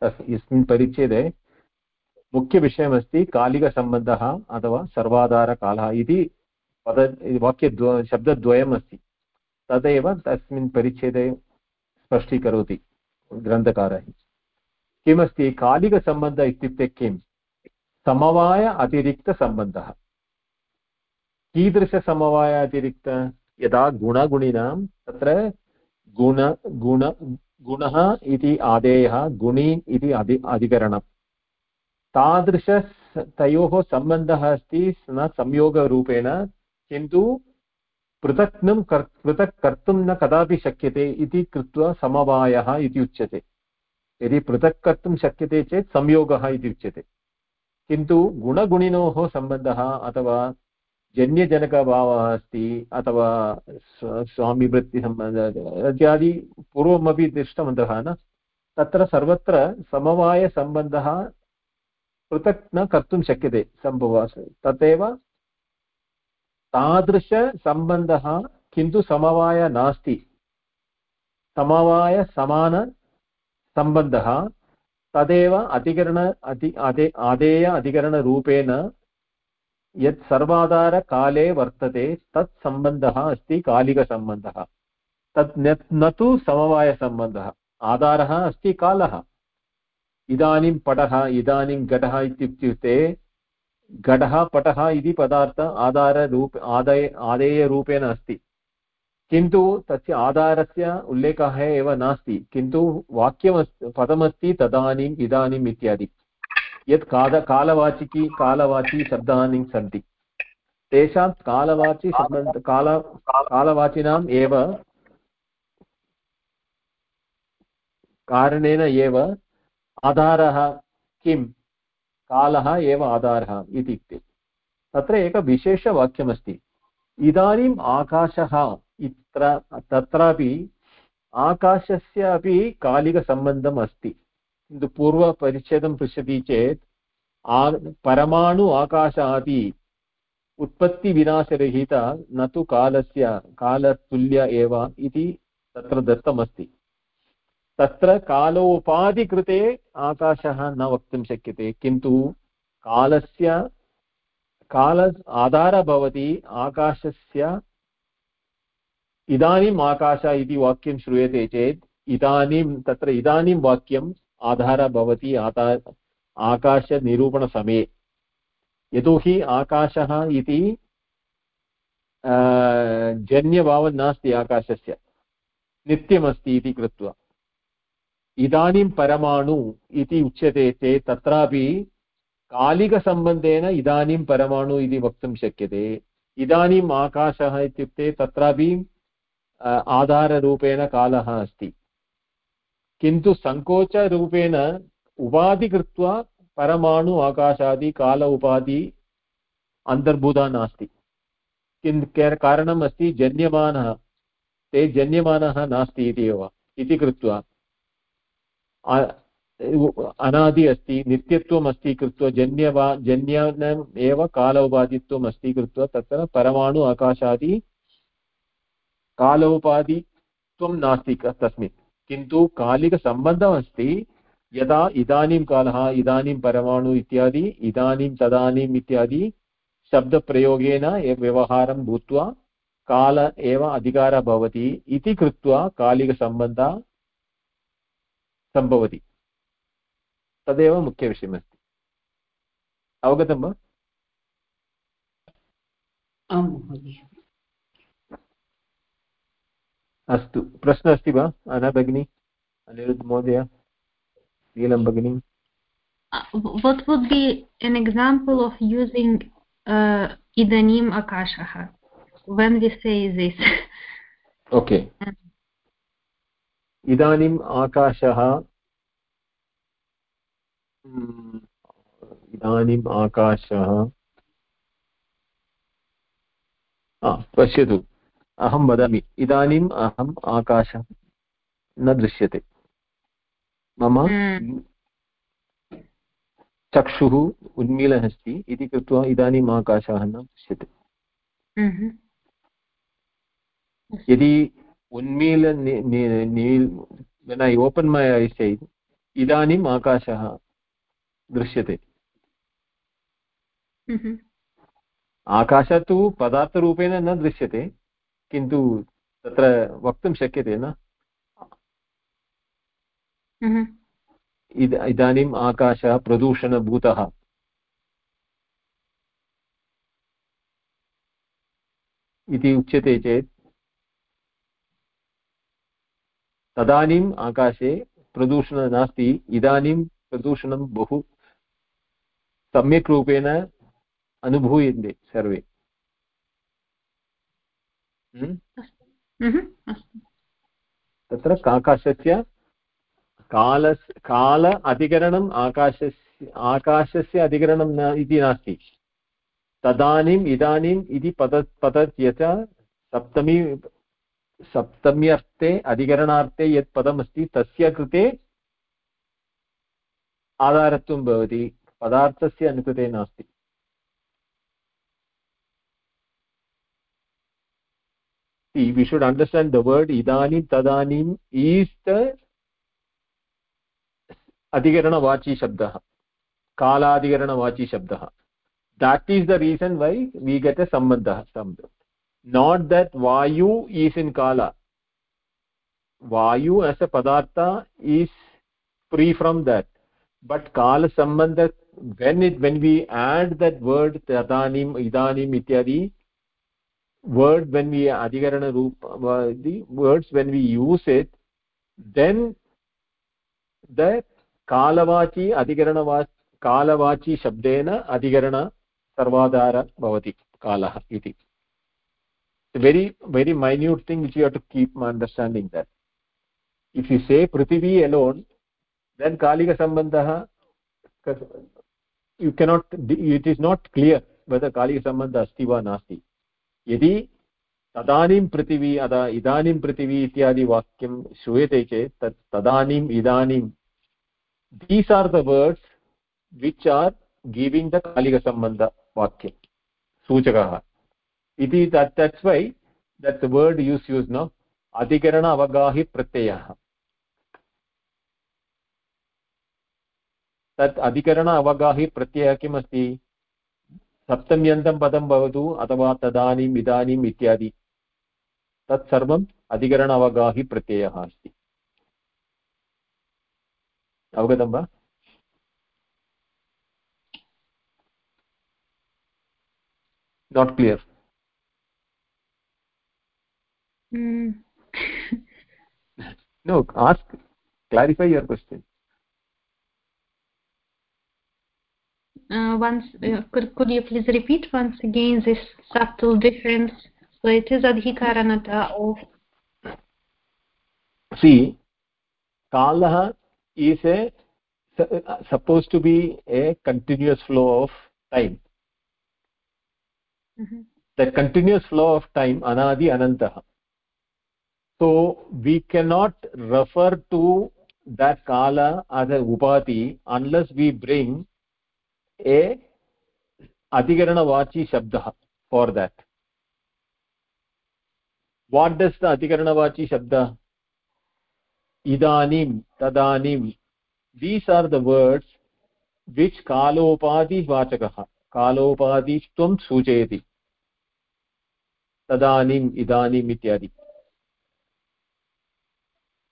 अस्मिन् परिच्छेदे मुख्यविषयमस्ति कालिकसम्बन्धः अथवा सर्वाधारकालः इति पद वाक्यद्व शब्दद्वयम् अस्ति तदेव तस्मिन् परिच्छेदे स्पष्टीकरोति ग्रन्थकारः। किमस्ति? कालिकसम्बन्धः इत्युक्ते किं समवाय अतिरिक्तसम्बन्धः कीदृशसमवाय अतिरिक्त? यदा गुणगुणिनां, तत्र गुण गुण, गुणः इति आदेयः, गुणी इति अधि अधिकरणं तादृश तयोः सम्बन्धः अस्ति न संयोगरूपेण किन्तु पृथक् न पृथक् कर्तुं न कदापि शक्यते इति कृत्वा समवायः इति उच्यते। यदि पृथक् कर्तुं शक्यते चेत् संयोगः इति उच्यते। किन्तु गुणगुणिनोः सम्बन्धः अथवा जन्यजनकभावः अस्ति, अथवा स्वामिवृत्तिसम्बन्धः, इत्यादि पूर्वमपि दृष्टवन्तः न? तत्र सर्वत्र समवायसम्बन्धः पृथक् न कर्तुं शक्यते, सम्भव तदेव तादृशसम्बन्धः किन्तु समवाय नास्ति। समवायसमान सम्बन्धः तदेव अधिकरण अधि अदे आदेय अधिकरणरूपेण यत् सर्वाधारकाले वर्तते, तत् सम्बन्धः अस्ति कालिकसम्बन्धः तत् न तु समवायसम्बन्धः आधारः अस्ति कालः। इदानीं पटः, इदानीं घटः इत्युक्ते घटः पटः इति पदार्थ आधाररूप, आदय, आदेयरूपेण अस्ति। किन्तु तस्य आधारस्य उल्लेखः एव नास्ति। किन्तु वाक्यमस्ति पदमस्ति तदानीम् इदानीम् इत्यादि। यत् काल कालवाचिकी, कालवाची शब्दानि सन्ति। तेषां कालवाचि सम्बन्ध, काल, कालवाचिनाम् एव कारणेन एव आधारः किं कालः एव आधारः इत्युक्ते। तत्र एकं विशेषवाक्यमस्ति। इदानीम् आकाशः इत्र, तत्रापि आकाशस्य अपि कालिकसम्बन्धम् अस्ति। किन्तु पूर्वपरिच्छेदं पश्यति चेत्, आ, परमाणु आकाशादि उत्पत्तिविनाशरहित न तु कालस्य, कालतुल्य एव इति तत्र दत्तमस्ति। तत्र कालोपाधिकृते आकाशः न वक्तुं शक्यते, किन्तु कालस्य, काल आधारः भवति आकाशस्य, इदानीम् आकाश इति वाक्यं श्रूयते चेत्, इदानीं, तत्र इदानीं वाक्यम् आधारः भवति आधा आकाशनिरूपणसमये। यतोहि आकाशः इति जन्यभावः नास्ति आकाशस्य, नित्यमस्ति इति कृत्वा। इदानीं परमाणु इति उच्यते चेत् तत्रापि कालिकसम्बन्धेन इदानीं परमाणु इति वक्तुं शक्यते। इदानीम् आकाशः इत्युक्ते तत्रापि आधाररूपेण कालः अस्ति। किन्तु सङ्कोचरूपेण उपाधि कृत्वा परमाणु, आकाशादि, काल उपाधि अन्तर्भूता नास्ति। किं, कारणम् अस्ति, जन्यमानः, ते जन्यमानः नास्ति इति एव। इति कृत्वा अनादि अस्ति, नित्यत्वम् अस्ति कृत्वा जन्यवा, जन्यानम् एव कालोपाधित्वम् अस्ति कृत्वा तत्र परमाणु आकाशादि कालोपाधित्वं नास्ति तस्मिन्। किन्तु कालिकसम्बन्धमस्ति, यदा इदानीं कालः, इदानीं परमाणु इत्यादि, इदानीं तदानीम् इत्यादि शब्दप्रयोगेन व्यवहारं भूत्वा काल एव अधिकारः भवति इति कृत्वा कालिकसम्बन्धः सम्भवति तदेव मुख्यविषयमस्ति अवगतं वा महोदय अस्तु प्रश्नः अस्ति वा अना भगिनी अनिरुद्ध महोदय नीलं भगिनी what would be an example of using uh, idanim akashah when we say this okay इदानीम् आकाशः इदानीम् आकाशः। पश्यतु। अहं वदामि इदानीम् अहम् आकाशः न दृश्यते। मम चक्षुः उन्मीलः अस्ति इति कृत्वा इदानीम् आकाशः न दृश्यते। यदि उन्मील when i open my eyesight इदानीम् आकाशः दृश्यते। आकाशः तु पदार्थरूपेण न दृश्यते किन्तु तत्र वक्तुं शक्यते न। इदानीम् आकाशः प्रदूषणभूतः। इति उच्यते चेत् तदानीम् आकाशे प्रदूषणं नास्ति इदानीं प्रदूषणं बहु सम्यक् रूपेण अनुभूयन्ते सर्वे। तत्र आकाशस्य काल काल अधिकरणम् आकाशस्य आकाशस्य अधिकरणं न इति नास्ति। तदानीम् इदानीम् इति पद पदत् यथा सप्तमी सप्तम्यर्थे अधिकरणार्थे यत् पदमस्ति तस्य कृते आधारत्वं भवति पदार्थस्य अनुकृते नास्ति see we should understand the word idanim tadanim is the अधिकरणवाची शब्दः कालाधिकरणवाची शब्दः that is the reason why we get a sambandha sambandha not that vayu is in kala vayu as a padartha is free from that but kala sambandha when it when we add that word tadanim idanim ityadi word when we adhikarana roop the words when we use it then that kalavachi adhikarana kalavachi shabdena adhikarana सर्वाधार भवति कालः इति very very minute thing which you have to keep understanding that if you say prithvi alone then kalika sambandha you cannot it is not clear whether kalika sambandha asti va nasti यदि तदानीं पृथिवी अथ इदानीं पृथिवी इत्यादि वाक्यं श्रूयते चेत् तत् तदानीम् इदानीं these are the words which are giving the कालिकसम्बन्ध वाक्यं सूचकः इति तत् that's why that word use use no अधिकरण अवगाहि प्रत्ययः तत् अधिकरण अवगाहि प्रत्ययः किमस्ति सप्तम्यन्तं पदं भवतु अथवा तदानीम् इदानीम् इत्यादि तत् सर्वम् अधिकरण अवगाहि प्रत्ययः अस्ति अवगतं वा not clear. Mm. [laughs] no ask clarify your question uh, once uh, could, could you please repeat once again this subtle difference so it is adhikaranata of see kalah is a supposed to be a continuous flow of time mm -hmm. the continuous flow of time anadi anantah so we cannot refer to that kala as a upati unless we bring a adhikaranavachi shabdah for that what does the adhikaranavachi shabda idanim tadanim these are the words which kalopadi vachakah कालोपाधित्वं सूचयति तदानीम् इदानीम् इत्यादि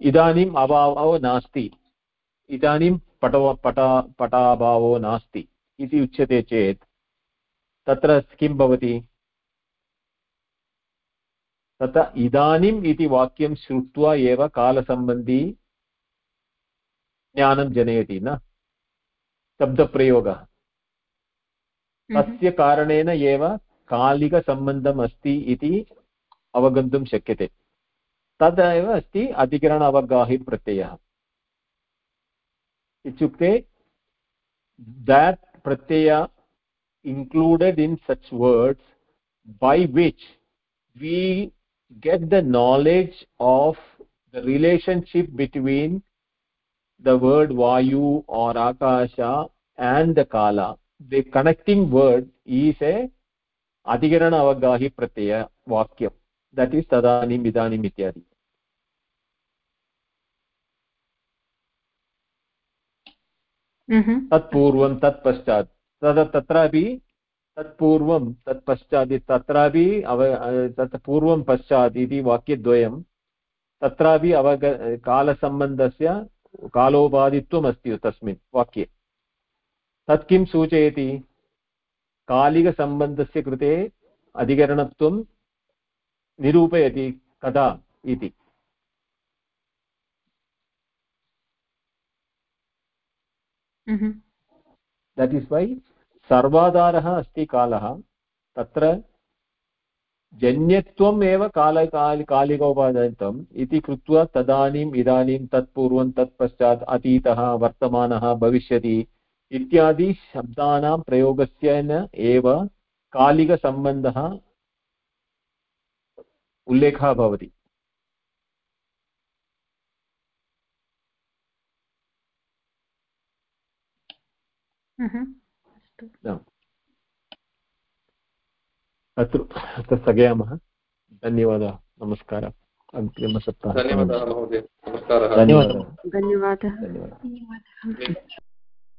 इदानीम् अभावो नास्ति। इदानीं पटव पटा पटाभावो नास्ति। इति उच्यते चेत् तत्र किं भवति? तत्र इदानीम् इति वाक्यं श्रुत्वा एव कालसम्बन्धी ज्ञानं जनयति न? शब्दप्रयोगः। तस्य कारणेन एव कालिकसम्बन्धम् अस्ति इति अवगन्तुं शक्यते। तदेव अस्ति अधिकरण अवगाहि प्रत्ययः इत्युक्ते that pratyaya included in such words by which we get the knowledge of the relationship between the word vayu or akasha and the kala the connecting word is a adhikarana avagahi pratyaya vakyam that is tadanim idanim ityadi तत्पूर्वं तत्पश्चात् तद् तत्रापि तत्पूर्वं तत्पश्चात् तत्रापि अव तत् पूर्वं पश्चात् इति वाक्यद्वयं तत्रापि अवग, कालसम्बन्धस्य कालोपादित्वम् अस्ति तस्मिन् वाक्ये। तत् किं सूचयति? कालिकसम्बन्धस्य कृते अधिकरणत्वं निरूपयति कदा इति। दट् इस् वै सर्वाधारः अस्ति कालः तत्र जन्यत्वम् एव काल कालिकोपादान्तम् इति कृत्वा तदानीम् इदानीं तत्पूर्वं तत्पश्चात् अतीतः वर्तमानः भविष्यति इत्यादि शब्दानां प्रयोगस्य एव कालिकसम्बन्धः उल्लेखः भवति अत्र अत्र स्थगयामः। धन्यवादः नमस्कारः। अग्रिमसप्ताहे धन्यवादः महोदय। नमस्कारः। धन्यवादः। धन्यवादः। धन्यवादः।